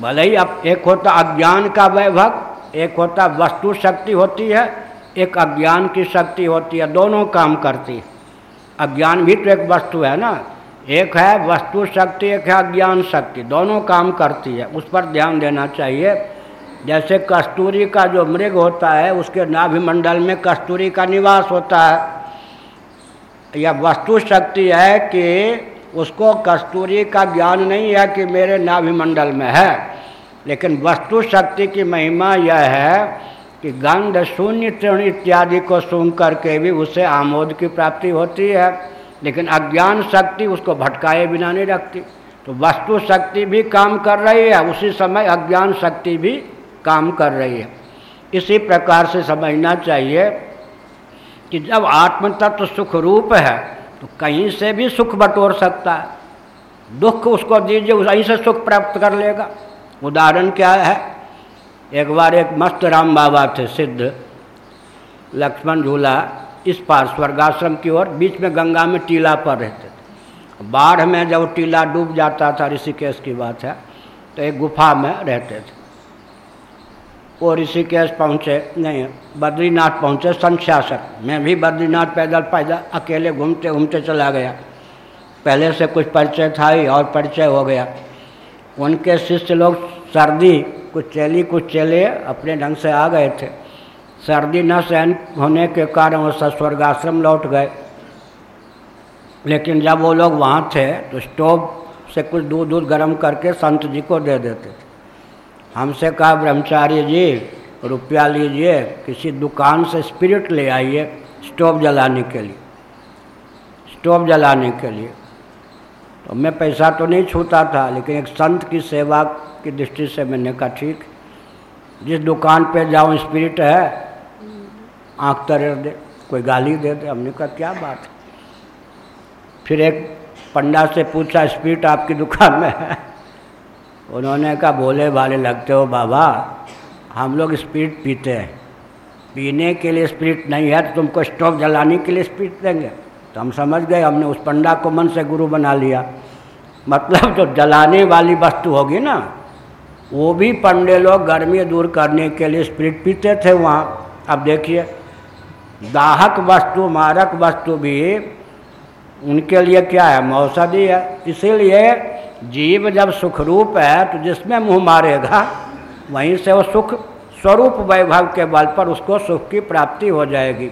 भले ही अब एक होता अज्ञान का वैभव, एक होता वस्तु शक्ति होती है, एक अज्ञान की शक्ति होती है, दोनों काम करती है। अज्ञान भी तो एक वस्तु है ना? एक है वस्तु शक्ति, एक है अज्ञान शक्ति, दोनों काम करती है। उस पर ध्यान देना चाहिए। जैसे कस्तूरी का जो मृग होता है, उसके नाभिमंडल में कस्तूरी का निवास होता है। यह वस्तु शक्ति है कि उसको कस्तूरी का ज्ञान नहीं है कि मेरे नाभिमंडल में है। लेकिन वस्तु शक्ति की महिमा यह है कि गंध, शून्य तृण इत्यादि को सुन करके भी उसे आमोद की प्राप्ति होती है। लेकिन अज्ञान शक्ति उसको भटकाए बिना नहीं रखती। तो वस्तु शक्ति भी काम कर रही है, उसी समय अज्ञान शक्ति भी काम कर रही है। इसी प्रकार से समझना चाहिए कि जब आत्म तत्व सुख रूप है तो कहीं से भी सुख बटोर सकता है। दुख उसको दीजिए वहीं से सुख प्राप्त कर लेगा। उदाहरण क्या है? एक बार एक मस्त राम बाबा थे, सिद्ध। लक्ष्मण झूला इस पार स्वर्गाश्रम की ओर, बीच में गंगा में टीला पर रहते थे। बाढ़ में जब टीला डूब जाता था, ऋषिकेश की बात है तो एक गुफा में रहते थे। वो ऋषिकेश पहुँचे, नहीं, बद्रीनाथ पहुँचे सन छियासठ मैं भी बद्रीनाथ पैदल पैदल अकेले घूमते घूमते चला गया। पहले से कुछ परिचय था ही, और परिचय हो गया। उनके शिष्य लोग सर्दी, कुछ चेली, कुछ चेले अपने ढंग से आ गए थे। सर्दी न सहन होने के कारण वो स्वर्गाश्रम लौट गए। लेकिन जब वो लोग वहाँ थे तो स्टोव से कुछ दूध दूध गर्म करके संत जी को दे देते थे। हमसे कहा ब्रह्मचार्य जी, रुपया लीजिए, किसी दुकान से स्पिरिट ले आइए स्टोव जलाने के लिए स्टोव जलाने के लिए. तो मैं पैसा तो नहीं छूता था, लेकिन एक संत की सेवा की दृष्टि से मैंने कहा, ठीक, जिस दुकान पे जाऊँ स्पिरिट है, आँख तर दे, कोई गाली दे दे। हमने कहा, क्या बात फिर एक पंडा से पूछा स्पिरिट आपकी दुकान में है? उन्होंने कहा, भोले भाले लगते हो बाबा, हम लोग स्पिरिट पीते हैं। पीने के लिए स्पिरिट नहीं है तो तुमको स्टोव जलाने के लिए स्पिरिट देंगे। तो हम समझ गए, हमने उस पंडा को मन से गुरु बना लिया। मतलब जो जलाने वाली वस्तु होगी ना, वो भी पंडे लोग गर्मी दूर करने के लिए स्पिरिट पीते थे वहाँ। अब देखिए, दाहक वस्तु, मारक वस्तु भी उनके लिए क्या है मौसदी है। इसीलिए जीव जब सुख रूप है तो जिसमें मुँह मारेगा, वहीं से वो सुख स्वरूप वैभव के बल पर उसको सुख की प्राप्ति हो जाएगी।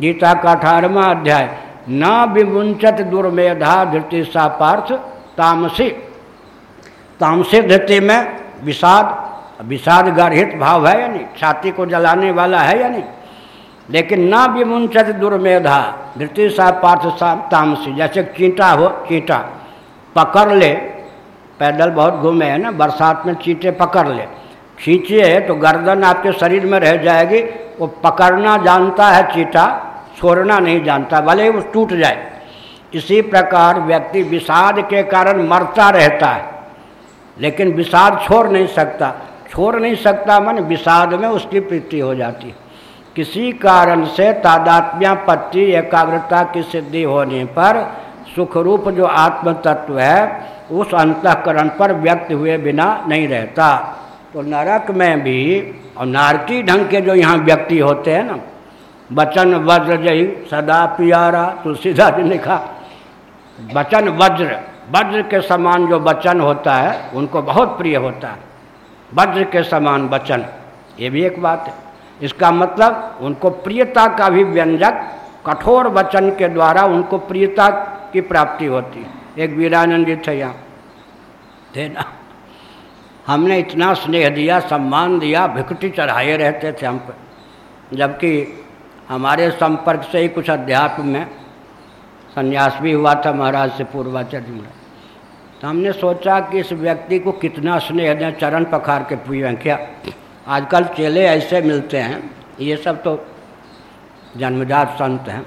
गीता का अठारहवा अध्याय, न विमुंचत दुर्मेधा धृति सा पार्थ तामसी। तामसी धृति में विषाद विषाद गर्हित भाव है या नहीं? छाती को जलाने वाला है या नहीं? लेकिन न विमुंचत दुर्मेधा धृति सा पार्थ तामसी, जैसे चींटा हो, चींटा पकड़ ले पैदल बहुत घूमे हैं ना, बरसात में चीटे पकड़ ले। खींचिए तो गर्दन आपके शरीर में रह जाएगी। वो पकड़ना जानता है चीटा, छोड़ना नहीं जानता, भले वो टूट जाए। इसी प्रकार व्यक्ति विषाद के कारण मरता रहता है, लेकिन विषाद छोड़ नहीं सकता। छोड़ नहीं सकता मन विषाद में उसकी प्रीति हो जाती है। किसी कारण से तादात्म्यापत्ति एकाग्रता की सिद्धि होने पर सुखरूप जो आत्म तत्व है उस अंतकरण पर व्यक्त हुए बिना नहीं रहता। तो नरक में भी, और नारकी ढंग के जो यहाँ व्यक्ति होते हैं ना वचन वज्र जही सदा पियारा, तुलसीदास ने लिखा, बचन, वज्र वज्र के समान जो वचन होता है, उनको बहुत प्रिय होता है। वज्र के समान वचन ये भी एक बात है। इसका मतलब उनको प्रियता का भी व्यंजक, कठोर वचन के द्वारा उनको प्रियता की प्राप्ति होती है। एक वीरानंद थे यहाँ थे ना हमने इतना स्नेह दिया, सम्मान दिया भिकटी चढ़ाए रहते थे हम पर। जबकि हमारे संपर्क से ही कुछ अध्यात्म में संन्यास भी हुआ था महाराज से पूर्वाचार्य में। तो हमने सोचा कि इस व्यक्ति को कितना स्नेह दें, चरण पखार के पूछें क्या। आजकल चेले ऐसे मिलते हैं, ये सब तो जन्मजात संत हैं।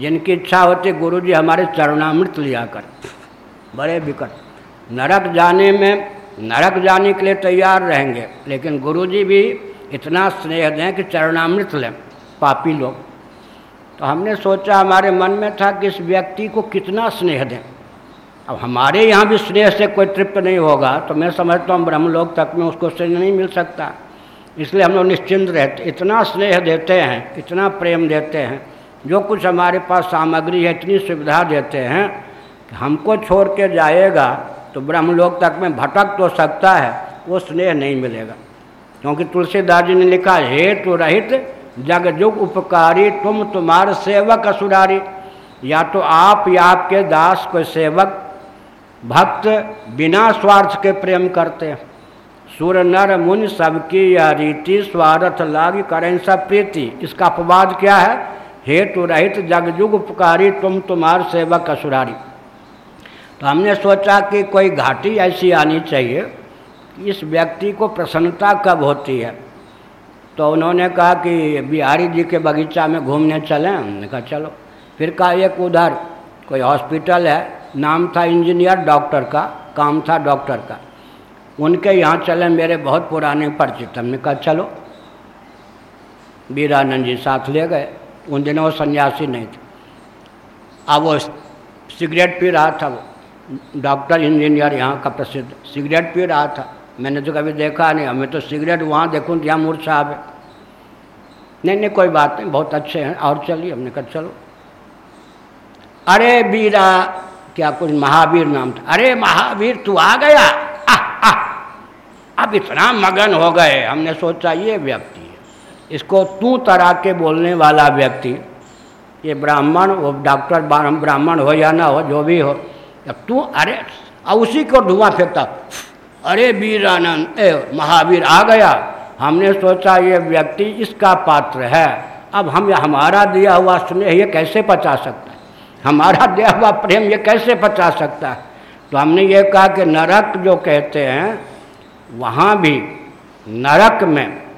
जिनकी इच्छा होती गुरु जी हमारे चरणामृत लिया कर। बड़े विकट। नरक जाने में, नरक जाने के लिए तैयार रहेंगे, लेकिन गुरु जी भी इतना स्नेह दें कि चरणामृत लें, पापी लोग। तो हमने सोचा, हमारे मन में था कि इस व्यक्ति को कितना स्नेह दें। अब हमारे यहाँ भी स्नेह से कोई तृप्त नहीं होगा तो मैं समझता हूँ ब्रह्म लोग तक में उसको स्नेह नहीं मिल सकता। इसलिए हम लोग निश्चिंत रहते, इतना स्नेह देते हैं, इतना प्रेम देते हैं जो कुछ हमारे पास सामग्री है, इतनी सुविधा देते हैं कि हमको छोड़ के जाएगा तो ब्रह्मलोक तक में भटक तो सकता है, वो स्नेह नहीं मिलेगा। क्योंकि तुलसीदास जी ने लिखा, हे हेतु रहित जग जुग उपकारी, तुम तुम्हार सेवक असुरारी। या तो आप या आपके दास को सेवक, भक्त बिना स्वार्थ के प्रेम करते हैं। सुर नर मुन सबकी यह रीति, स्वार्थ लाग करें सब प्रीति। इसका अपवाद क्या है? हेतु रहित जग जुग उपकारी तुम तुम्हार सेवक असुरारी। तो हमने सोचा कि कोई घाटी ऐसी आनी चाहिए, इस व्यक्ति को प्रसन्नता कब होती है? तो उन्होंने कहा कि बिहारी जी के बगीचा में घूमने चलें। हमने कहा, चलो। फिर कहा, एक उधर, कोई हॉस्पिटल है, नाम था इंजीनियर डॉक्टर का, काम था डॉक्टर का। उनके यहाँ चले, मेरे बहुत पुराने परिचित हमने कहा, चलो। वीरानंद जी साथ ले गए। उन दिनों वो सन्यासी नहीं थे। अब वो सिगरेट पी रहा था डॉक्टर इंजीनियर यहाँ का प्रसिद्ध। सिगरेट पी रहा था। मैंने तो कभी देखा नहीं। हमें तो सिगरेट वहाँ देखूँ तो यहाँ मूर्ख साहब है। नहीं नहीं कोई बात नहीं। बहुत अच्छे हैं। और चलिए हमने कहा चलो। अरे वीरा क्या कुछ महावीर नाम था। अरे महावीर तू आ गया। आ, आ, अब इतना मगन हो गए। हमने सोचा ये व्यक्ति इसको तू तरह के बोलने वाला व्यक्ति, ये ब्राह्मण वो डॉक्टर ब्राह्मण हो या ना हो, जो भी हो अब तू, अरे अब उसी को धुआँ फेंकता। अरे वीर आनंद, ए महावीर, आ गया। हमने सोचा ये व्यक्ति इसका पात्र है। अब हम, हमारा दिया हुआ स्नेह ये कैसे पचा सकता है? हमारा दिया हुआ प्रेम ये कैसे पचा सकता है? तो हमने ये कहा कि नरक जो कहते हैं, वहाँ भी नरक में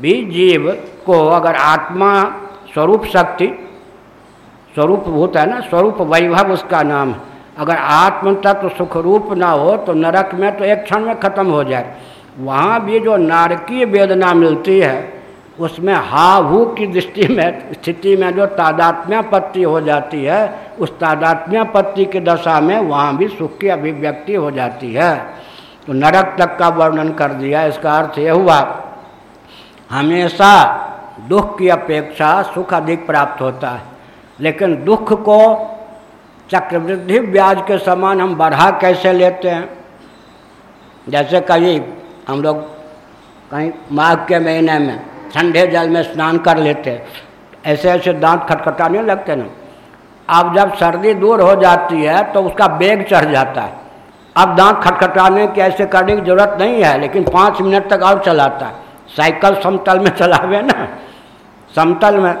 भी जीव को अगर आत्मा स्वरूप शक्ति, स्वरूप होता है ना, स्वरूप वैभव उसका नाम अगर आत्म तत्व तो सुख रूप ना हो तो नरक में तो एक क्षण में खत्म हो जाए। वहाँ भी जो नारकीय वेदना मिलती है, उसमें हाहू की दृष्टि में, स्थिति में जो तादात्म्यापत्ति हो जाती है, उस तादात्म्यापत्ति की दशा में वहाँ भी सुख की अभिव्यक्ति हो जाती है। तो नरक तक का वर्णन कर दिया, इसका अर्थ यह हुआ। हमेशा दुख की अपेक्षा सुख अधिक प्राप्त होता है। लेकिन दुख को चक्रवृद्धि ब्याज के समान हम बढ़ा कैसे लेते हैं? जैसे कभी हम लोग कहीं माघ के महीने में ठंडे जल में स्नान कर लेते ऐसे ऐसे दांत खटखटाने लगते ना। अब जब सर्दी दूर हो जाती है तो उसका बेग चढ़ जाता है। अब दांत खटखटाने की ऐसे करने की ज़रूरत नहीं है, लेकिन पाँच मिनट तक और चलाता है। साइकिल समतल में चलावे ना। समतल में,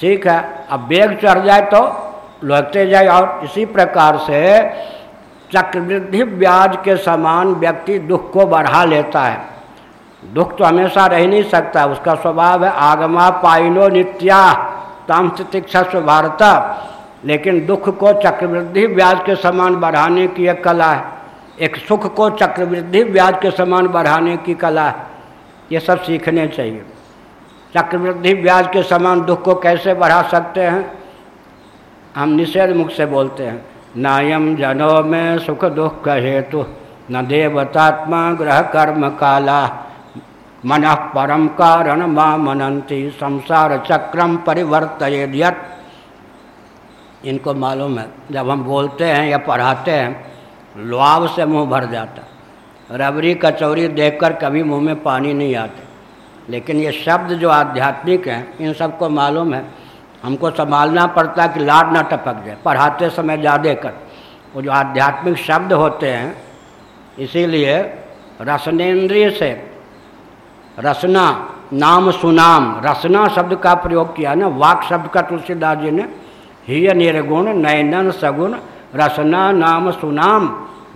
ठीक है, अब बेग चढ़ जाए तो लगते जाए और इसी प्रकार से चक्रवृद्धि ब्याज के समान व्यक्ति दुख को बढ़ा लेता है। दुख तो हमेशा रह नहीं सकता, उसका स्वभाव है आगमा पाइलो नित्या तम तितिक्षा भारता लेकिन दुख को चक्रवृद्धि ब्याज के समान बढ़ाने की एक कला है। एक सुख को चक्रवृद्धि ब्याज के समान बढ़ाने की कला है। ये सब सीखने चाहिए। चक्रवृद्धि ब्याज के समान दुख को कैसे बढ़ा सकते हैं? हम निषेध मुख से बोलते हैं, नायम जनो में सुख दुख का हेतु, न देवतात्मा ग्रह कर्म काला। मन परम कारण माँ मनंती संसार चक्रम परिवर्तयत इनको मालूम है, जब हम बोलते हैं या पढ़ाते हैं, लुआव से मुँह भर जाता। रबरी कचौरी देखकर कभी मुँह में पानी नहीं आते। लेकिन ये शब्द जो आध्यात्मिक हैं, इन सबको मालूम है। हमको संभालना पड़ता है कि लाड ना टपक जाए, पढ़ाते समय ज़्यादा कर। वो जो आध्यात्मिक शब्द होते हैं, इसीलिए रसनेन्द्रिय से रसना, नाम सुनाम, रसना शब्द का प्रयोग किया ना, वाक शब्द का तुलसीदास जी ने ही निर्गुण, नयनन सगुण, रसना, नाम सुनाम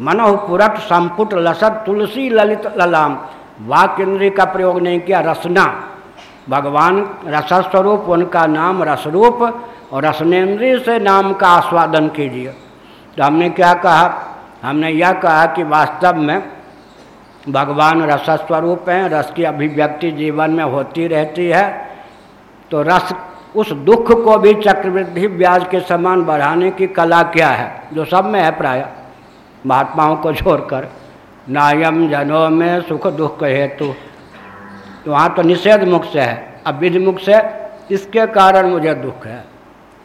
मनो पुरट संपुट लसत तुलसी ललित ललाम। वाक इंद्री का प्रयोग नहीं किया, रसना। भगवान रसस्वरूप, उनका नाम रसरूप, और रसनेन्द्रिय से नाम का आस्वादन कीजिए। तो हमने क्या कहा? हमने यह कहा कि वास्तव में भगवान रसस्वरूप हैं, रस की अभिव्यक्ति जीवन में होती रहती है। तो रस उस दुख को भी चक्रवृद्धि ब्याज के समान बढ़ाने की कला क्या है? जो सब में है प्राय। महात्माओं को छोड़कर, नायम जनों में सुख दुख के हेतु। तो वहाँ तो निषेध मुख से है। अब विधि मुख से इसके कारण मुझे दुख है।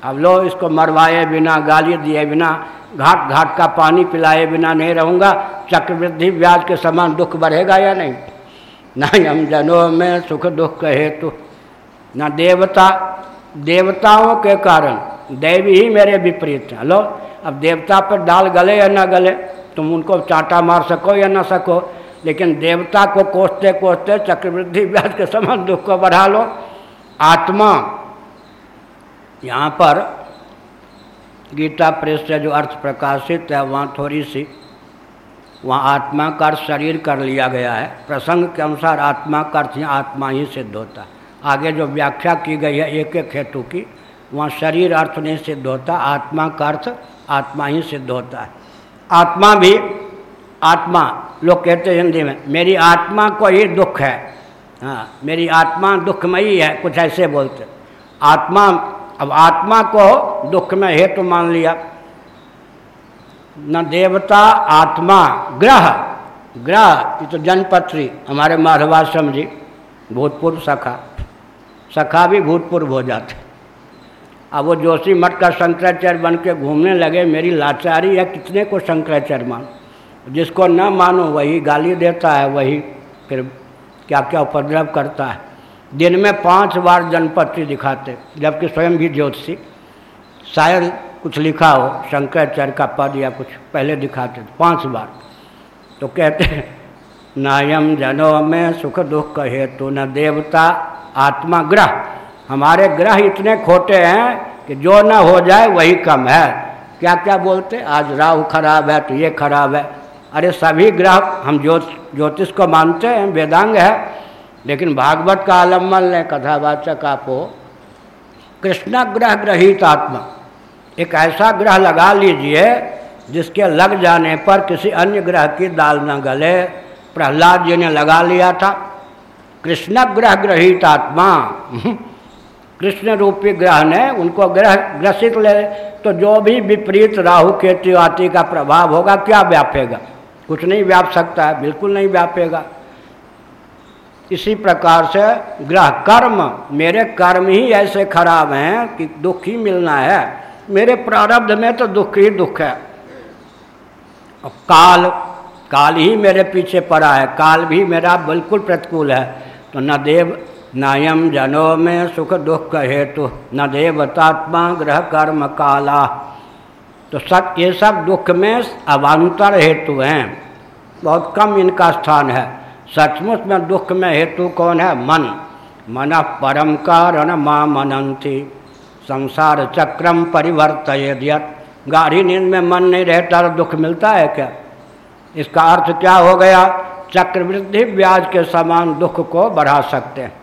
अब लो इसको मरवाए बिना, गाली दिए बिना, घाट घाट का पानी पिलाए बिना नहीं रहूँगा, चक्रवृद्धि ब्याज के समान दुख बढ़ेगा या नहीं? ना हम जनों में सुख दुख हेतु। न देवता, देवताओं के कारण देवी ही मेरे विपरीत है। लो, अब देवता पर डाल गले या ना गले, तुम उनको चाटा मार सको या ना सको, लेकिन देवता को कोसते कोसते चक्रवृद्धि ब्याज के समान दुख को बढ़ा लो। आत्मा, यहाँ पर गीता प्रेस से जो अर्थ प्रकाशित है, वहाँ थोड़ी सी, वहाँ आत्मा का अर्थ शरीर कर लिया गया है। प्रसंग के अनुसार आत्मा का अर्थ आत्मा ही सिद्ध होता है। आगे जो व्याख्या की गई है एक एक हेतु की वहाँ शरीर अर्थ नहीं सिद्ध होता, आत्मा का अर्थ आत्मा ही सिद्ध होता है। आत्मा भी आत्मा, लोग कहते हैं हिंदी में, मेरी आत्मा को ही दुख है। हाँ मेरी आत्मा दुखमयी है, कुछ ऐसे बोलते। आत्मा, अब आत्मा को दुख में हेतु मान लिया। न देवता, आत्मा, ग्रह। ग्रह, ये तो जनपत्री, हमारे माधवाश्रम जी, भूतपूर्व सखा। सखा भी भूतपूर्व हो जाते। अब वो जोशी मठ का शंकराचार्य बन के घूमने लगे, मेरी लाचारी है, कितने को शंकराचार्य मान? जिसको न मानो, वही गाली देता है, वही फिर क्या क्या उपद्रव करता है। दिन में पाँच बार जनपति दिखाते, जबकि स्वयं भी ज्योतिषी। शायद कुछ लिखा हो, शंकराचार्य का पद या कुछ पहले दिखाते, पाँच बार। तो कहते नायम जनों में सुख दुख का हेतु न, देवता आत्मा ग्रह हमारे ग्रह इतने खोटे हैं कि जो न हो जाए वही कम है। क्या क्या बोलते? आज राहु खराब है तो ये खराब है। अरे सभी ग्रह, हम ज्योतिष को मानते हैं, वेदांग है, लेकिन भागवत का आलंबन ने कथावाचक आपो कृष्ण ग्रह ग्रहित आत्मा। एक ऐसा ग्रह लगा लीजिए, जिसके लग जाने पर किसी अन्य ग्रह की दाल न गले। प्रहलाद जी ने लगा लिया था। कृष्ण ग्रह ग्रहित आत्मा। कृष्ण रूपी ग्रह ने उनको ग्रह ग्रसित ले तो जो भी विपरीत राहु, केतु, आदि का प्रभाव होगा, क्या व्यापेगा? कुछ नहीं व्याप सकता है बिल्कुल नहीं व्यापेगा। इसी प्रकार से ग्रह कर्म, मेरे कर्म ही ऐसे खराब हैं कि दुख ही मिलना है। मेरे प्रारब्ध में तो दुख ही दुख है। और काल काल ही मेरे पीछे पड़ा है, काल भी मेरा बिल्कुल प्रतिकूल है। तो न देव नयम जनों में सुख दुख हेतु न देवतात्मा ग्रह कर्म काला तो सब, ये सब दुख में अवान्तर हेतु हैं। बहुत कम इनका स्थान है। सचमुच में दुख में हेतु कौन है? मन। मन परम कारण माँ मनंती संसार चक्रम परिवर्त गाढ़ी नींद में मन नहीं रहता तो दुख मिलता है क्या? इसका अर्थ क्या हो गया? चक्रवृद्धि ब्याज के समान दुख को बढ़ा सकते हैं।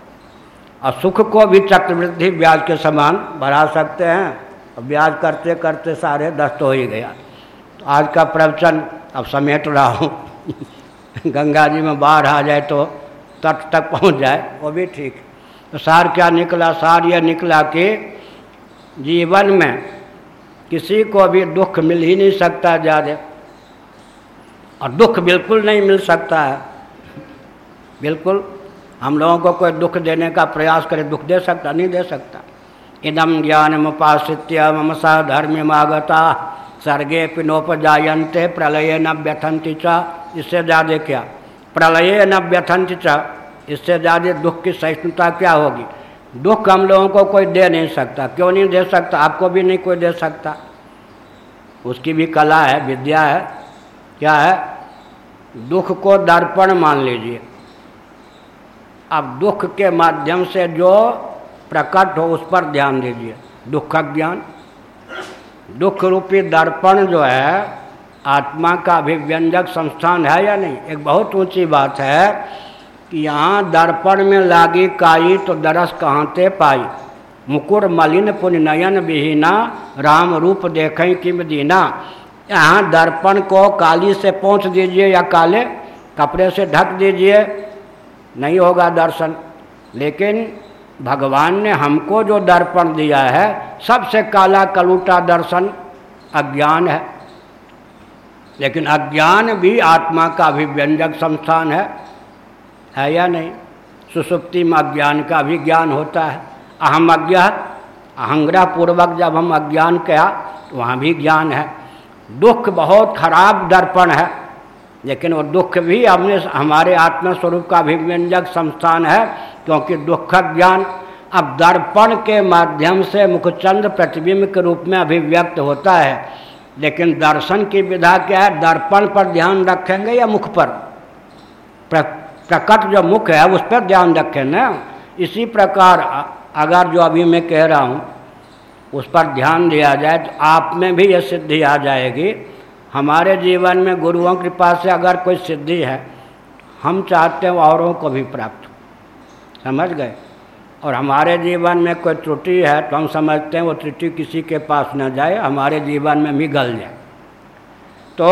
और सुख को भी चक्रवृद्धि ब्याज के समान बढ़ा सकते हैं। और ब्याज करते करते सारे दस्त हो ही गया। तो आज का प्रवचन, अब समेट रहा हूँ। गंगा जी में बाढ़ आ जाए तो तट तक पहुँच जाए, वो भी ठीक। तो सार क्या निकला? सार यह निकला कि जीवन में किसी को भी दुख मिल ही नहीं सकता ज़्यादा। और दुख बिल्कुल नहीं मिल सकता है। बिल्कुल हम लोगों को कोई दुख देने का प्रयास करे, दुख दे सकता, नहीं दे सकता। इदम ज्ञान ज्ञानमुपाश्रित्य मम स धर्म्यमागता सर्गे पिनोपजायन्ते प्रलय न व्यथंति च, इससे ज़्यादा क्या? प्रलय न व्यथंति च, इससे ज़्यादा दुख की सहिष्णुता क्या होगी? दुख हम लोगों को कोई दे नहीं सकता। क्यों नहीं दे सकता? आपको भी नहीं कोई दे सकता। उसकी भी कला है, विद्या है। क्या है? दुख को दर्पण मान लीजिए। अब दुख के माध्यम से जो प्रकट हो उस पर ध्यान दीजिए। दुख का ज्ञान। दुख रूपी दर्पण जो है, आत्मा का अभिव्यंजक संस्थान है या नहीं? एक बहुत ऊँची बात है कि यहाँ दर्पण में लागी काई तो दरस कहाँ ते पाई। मुकुर मलिन पुण्य नयन विहीना, राम रूप देखें किम दीना। यहाँ दर्पण को काली से पहुँच दीजिए या काले, कपड़े से ढक दीजिए नहीं होगा दर्शन। लेकिन भगवान ने हमको जो दर्पण दिया है, सबसे काला कलूटा दर्शन अज्ञान है। लेकिन अज्ञान भी आत्मा का अभिव्यंजक संस्थान है। है या नहीं? सुसुप्ति में अज्ञान का भी ज्ञान होता है। अहम अज्ञा अहंग्रह पूर्वक जब हम अज्ञान कहा तो वहाँ भी ज्ञान है। दुख बहुत खराब दर्पण है। लेकिन वो दुख भी हमने हमारे आत्मस्वरूप का अभिव्यंजक संस्थान है, क्योंकि दुख ज्ञान अब दर्पण के माध्यम से मुखचंद प्रतिबिंब के रूप में अभिव्यक्त होता है। लेकिन दर्शन की विधा क्या है? दर्पण पर ध्यान रखेंगे या मुख पर? प्रकट जो मुख है, उस पर ध्यान रखें ना। इसी प्रकार अगर जो अभी मैं कह रहा हूँ, उस पर ध्यान दिया जाए तो आप में भी यह सिद्धि आ जाएगी हमारे जीवन में गुरुओं की कृपा से अगर कोई सिद्धि है, हम चाहते हैं औरों को भी प्राप्त हो। समझ गए? और हमारे जीवन में कोई त्रुटि है तो हम समझते हैं वो त्रुटि किसी के पास न जाए, हमारे जीवन में भी गल जाए। तो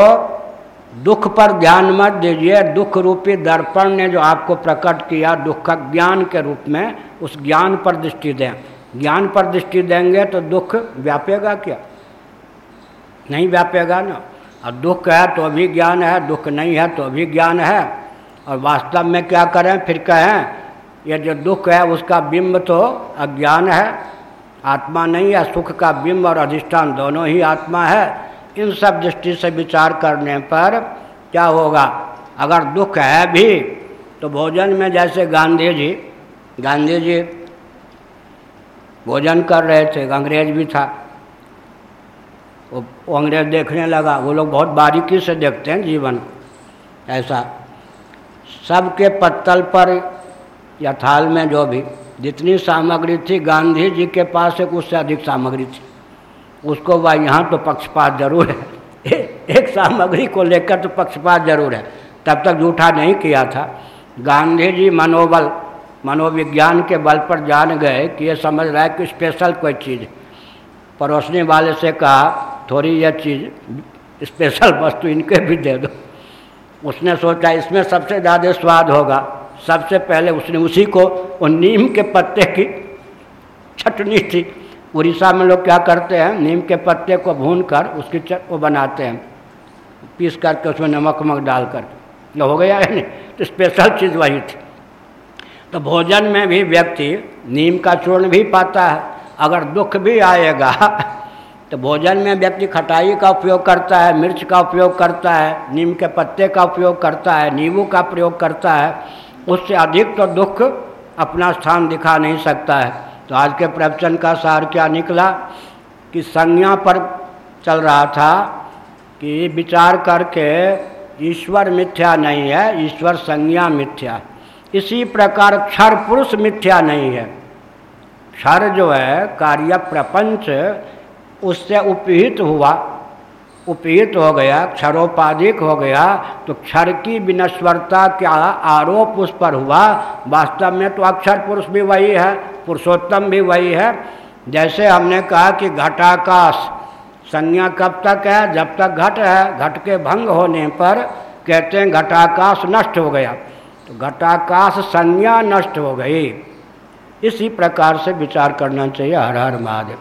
दुख पर ध्यान मत दीजिए। दुख रूपी दर्पण ने जो आपको प्रकट किया, दुख का ज्ञान के रूप में, उस ज्ञान पर दृष्टि दें। ज्ञान पर दृष्टि देंगे तो दुख व्यापेगा क्या? नहीं व्यापेगा ना। और दुख है तो भी ज्ञान है, दुख नहीं है तो भी ज्ञान है। और वास्तव में क्या करें, फिर कहें, ये जो दुख है उसका बिंब तो अज्ञान है, आत्मा नहीं है, सुख का बिंब और अधिष्ठान दोनों ही आत्मा है। इन सब दृष्टि से विचार करने पर क्या होगा? अगर दुख है भी तो भोजन में जैसे गांधी जी गांधी जी भोजन कर रहे थे, अंग्रेज़ भी था। वो, अंग्रेज़ देखने लगा। वो लोग बहुत बारीकी से देखते हैं जीवन। ऐसा। सबके पत्तल पर या थाल में जो भी जितनी सामग्री थी गांधी जी के पास एक उससे अधिक सामग्री थी। उसको वह यहाँ तो पक्षपात ज़रूर है। ए, एक सामग्री को लेकर तो पक्षपात ज़रूर है। तब तक झूठा नहीं किया था। गांधी जी मनोबल मनोविज्ञान के बल पर जान गए कि ये समझ रहा है कि स्पेशल कोई चीज़ परोसने वाले से कहा थोड़ी यह चीज़ स्पेशल वस्तु इनके भी दे दो। उसने सोचा, इसमें सबसे ज़्यादा स्वाद होगा। सबसे पहले उसने उसी को, वो नीम के पत्ते की चटनी थी। उड़ीसा में लोग क्या करते हैं, नीम के पत्ते को भून कर उसकी चट वो बनाते हैं। पीस करके उसमें नमक वमक डाल कर तो हो गया है नहीं? तो स्पेशल चीज़ वही थी। तो भोजन में भी व्यक्ति नीम का चूर्ण भी पाता है। अगर दुख भी आएगा तो भोजन में व्यक्ति खटाई का उपयोग करता है, मिर्च का उपयोग करता है, नीम के पत्ते का उपयोग करता है, नींबू का प्रयोग करता है, उससे अधिक तो दुख अपना स्थान दिखा नहीं सकता है। तो आज के प्रवचन का सार क्या निकला कि संज्ञा पर चल रहा था कि विचार करके ईश्वर मिथ्या नहीं है, ईश्वर संज्ञा मिथ्या इसी प्रकार क्षर पुरुष मिथ्या नहीं है। क्षर जो है कार्य प्रपंच उससे उपहित हुआ। उपहित हो गया, क्षरोपाधिक हो गया तो क्षर की विनश्वरता क्या आरोप उस पर हुआ। वास्तव में तो अक्षर पुरुष भी वही है, पुरुषोत्तम भी वही है। जैसे हमने कहा कि घटाकाश संज्ञा कब तक है? जब तक घट है, घट के भंग होने पर कहते हैं घटाकाश नष्ट हो गया। तो घटाकाश संज्ञा नष्ट हो गई। इसी प्रकार से विचार करना चाहिए। हर हर महादेव।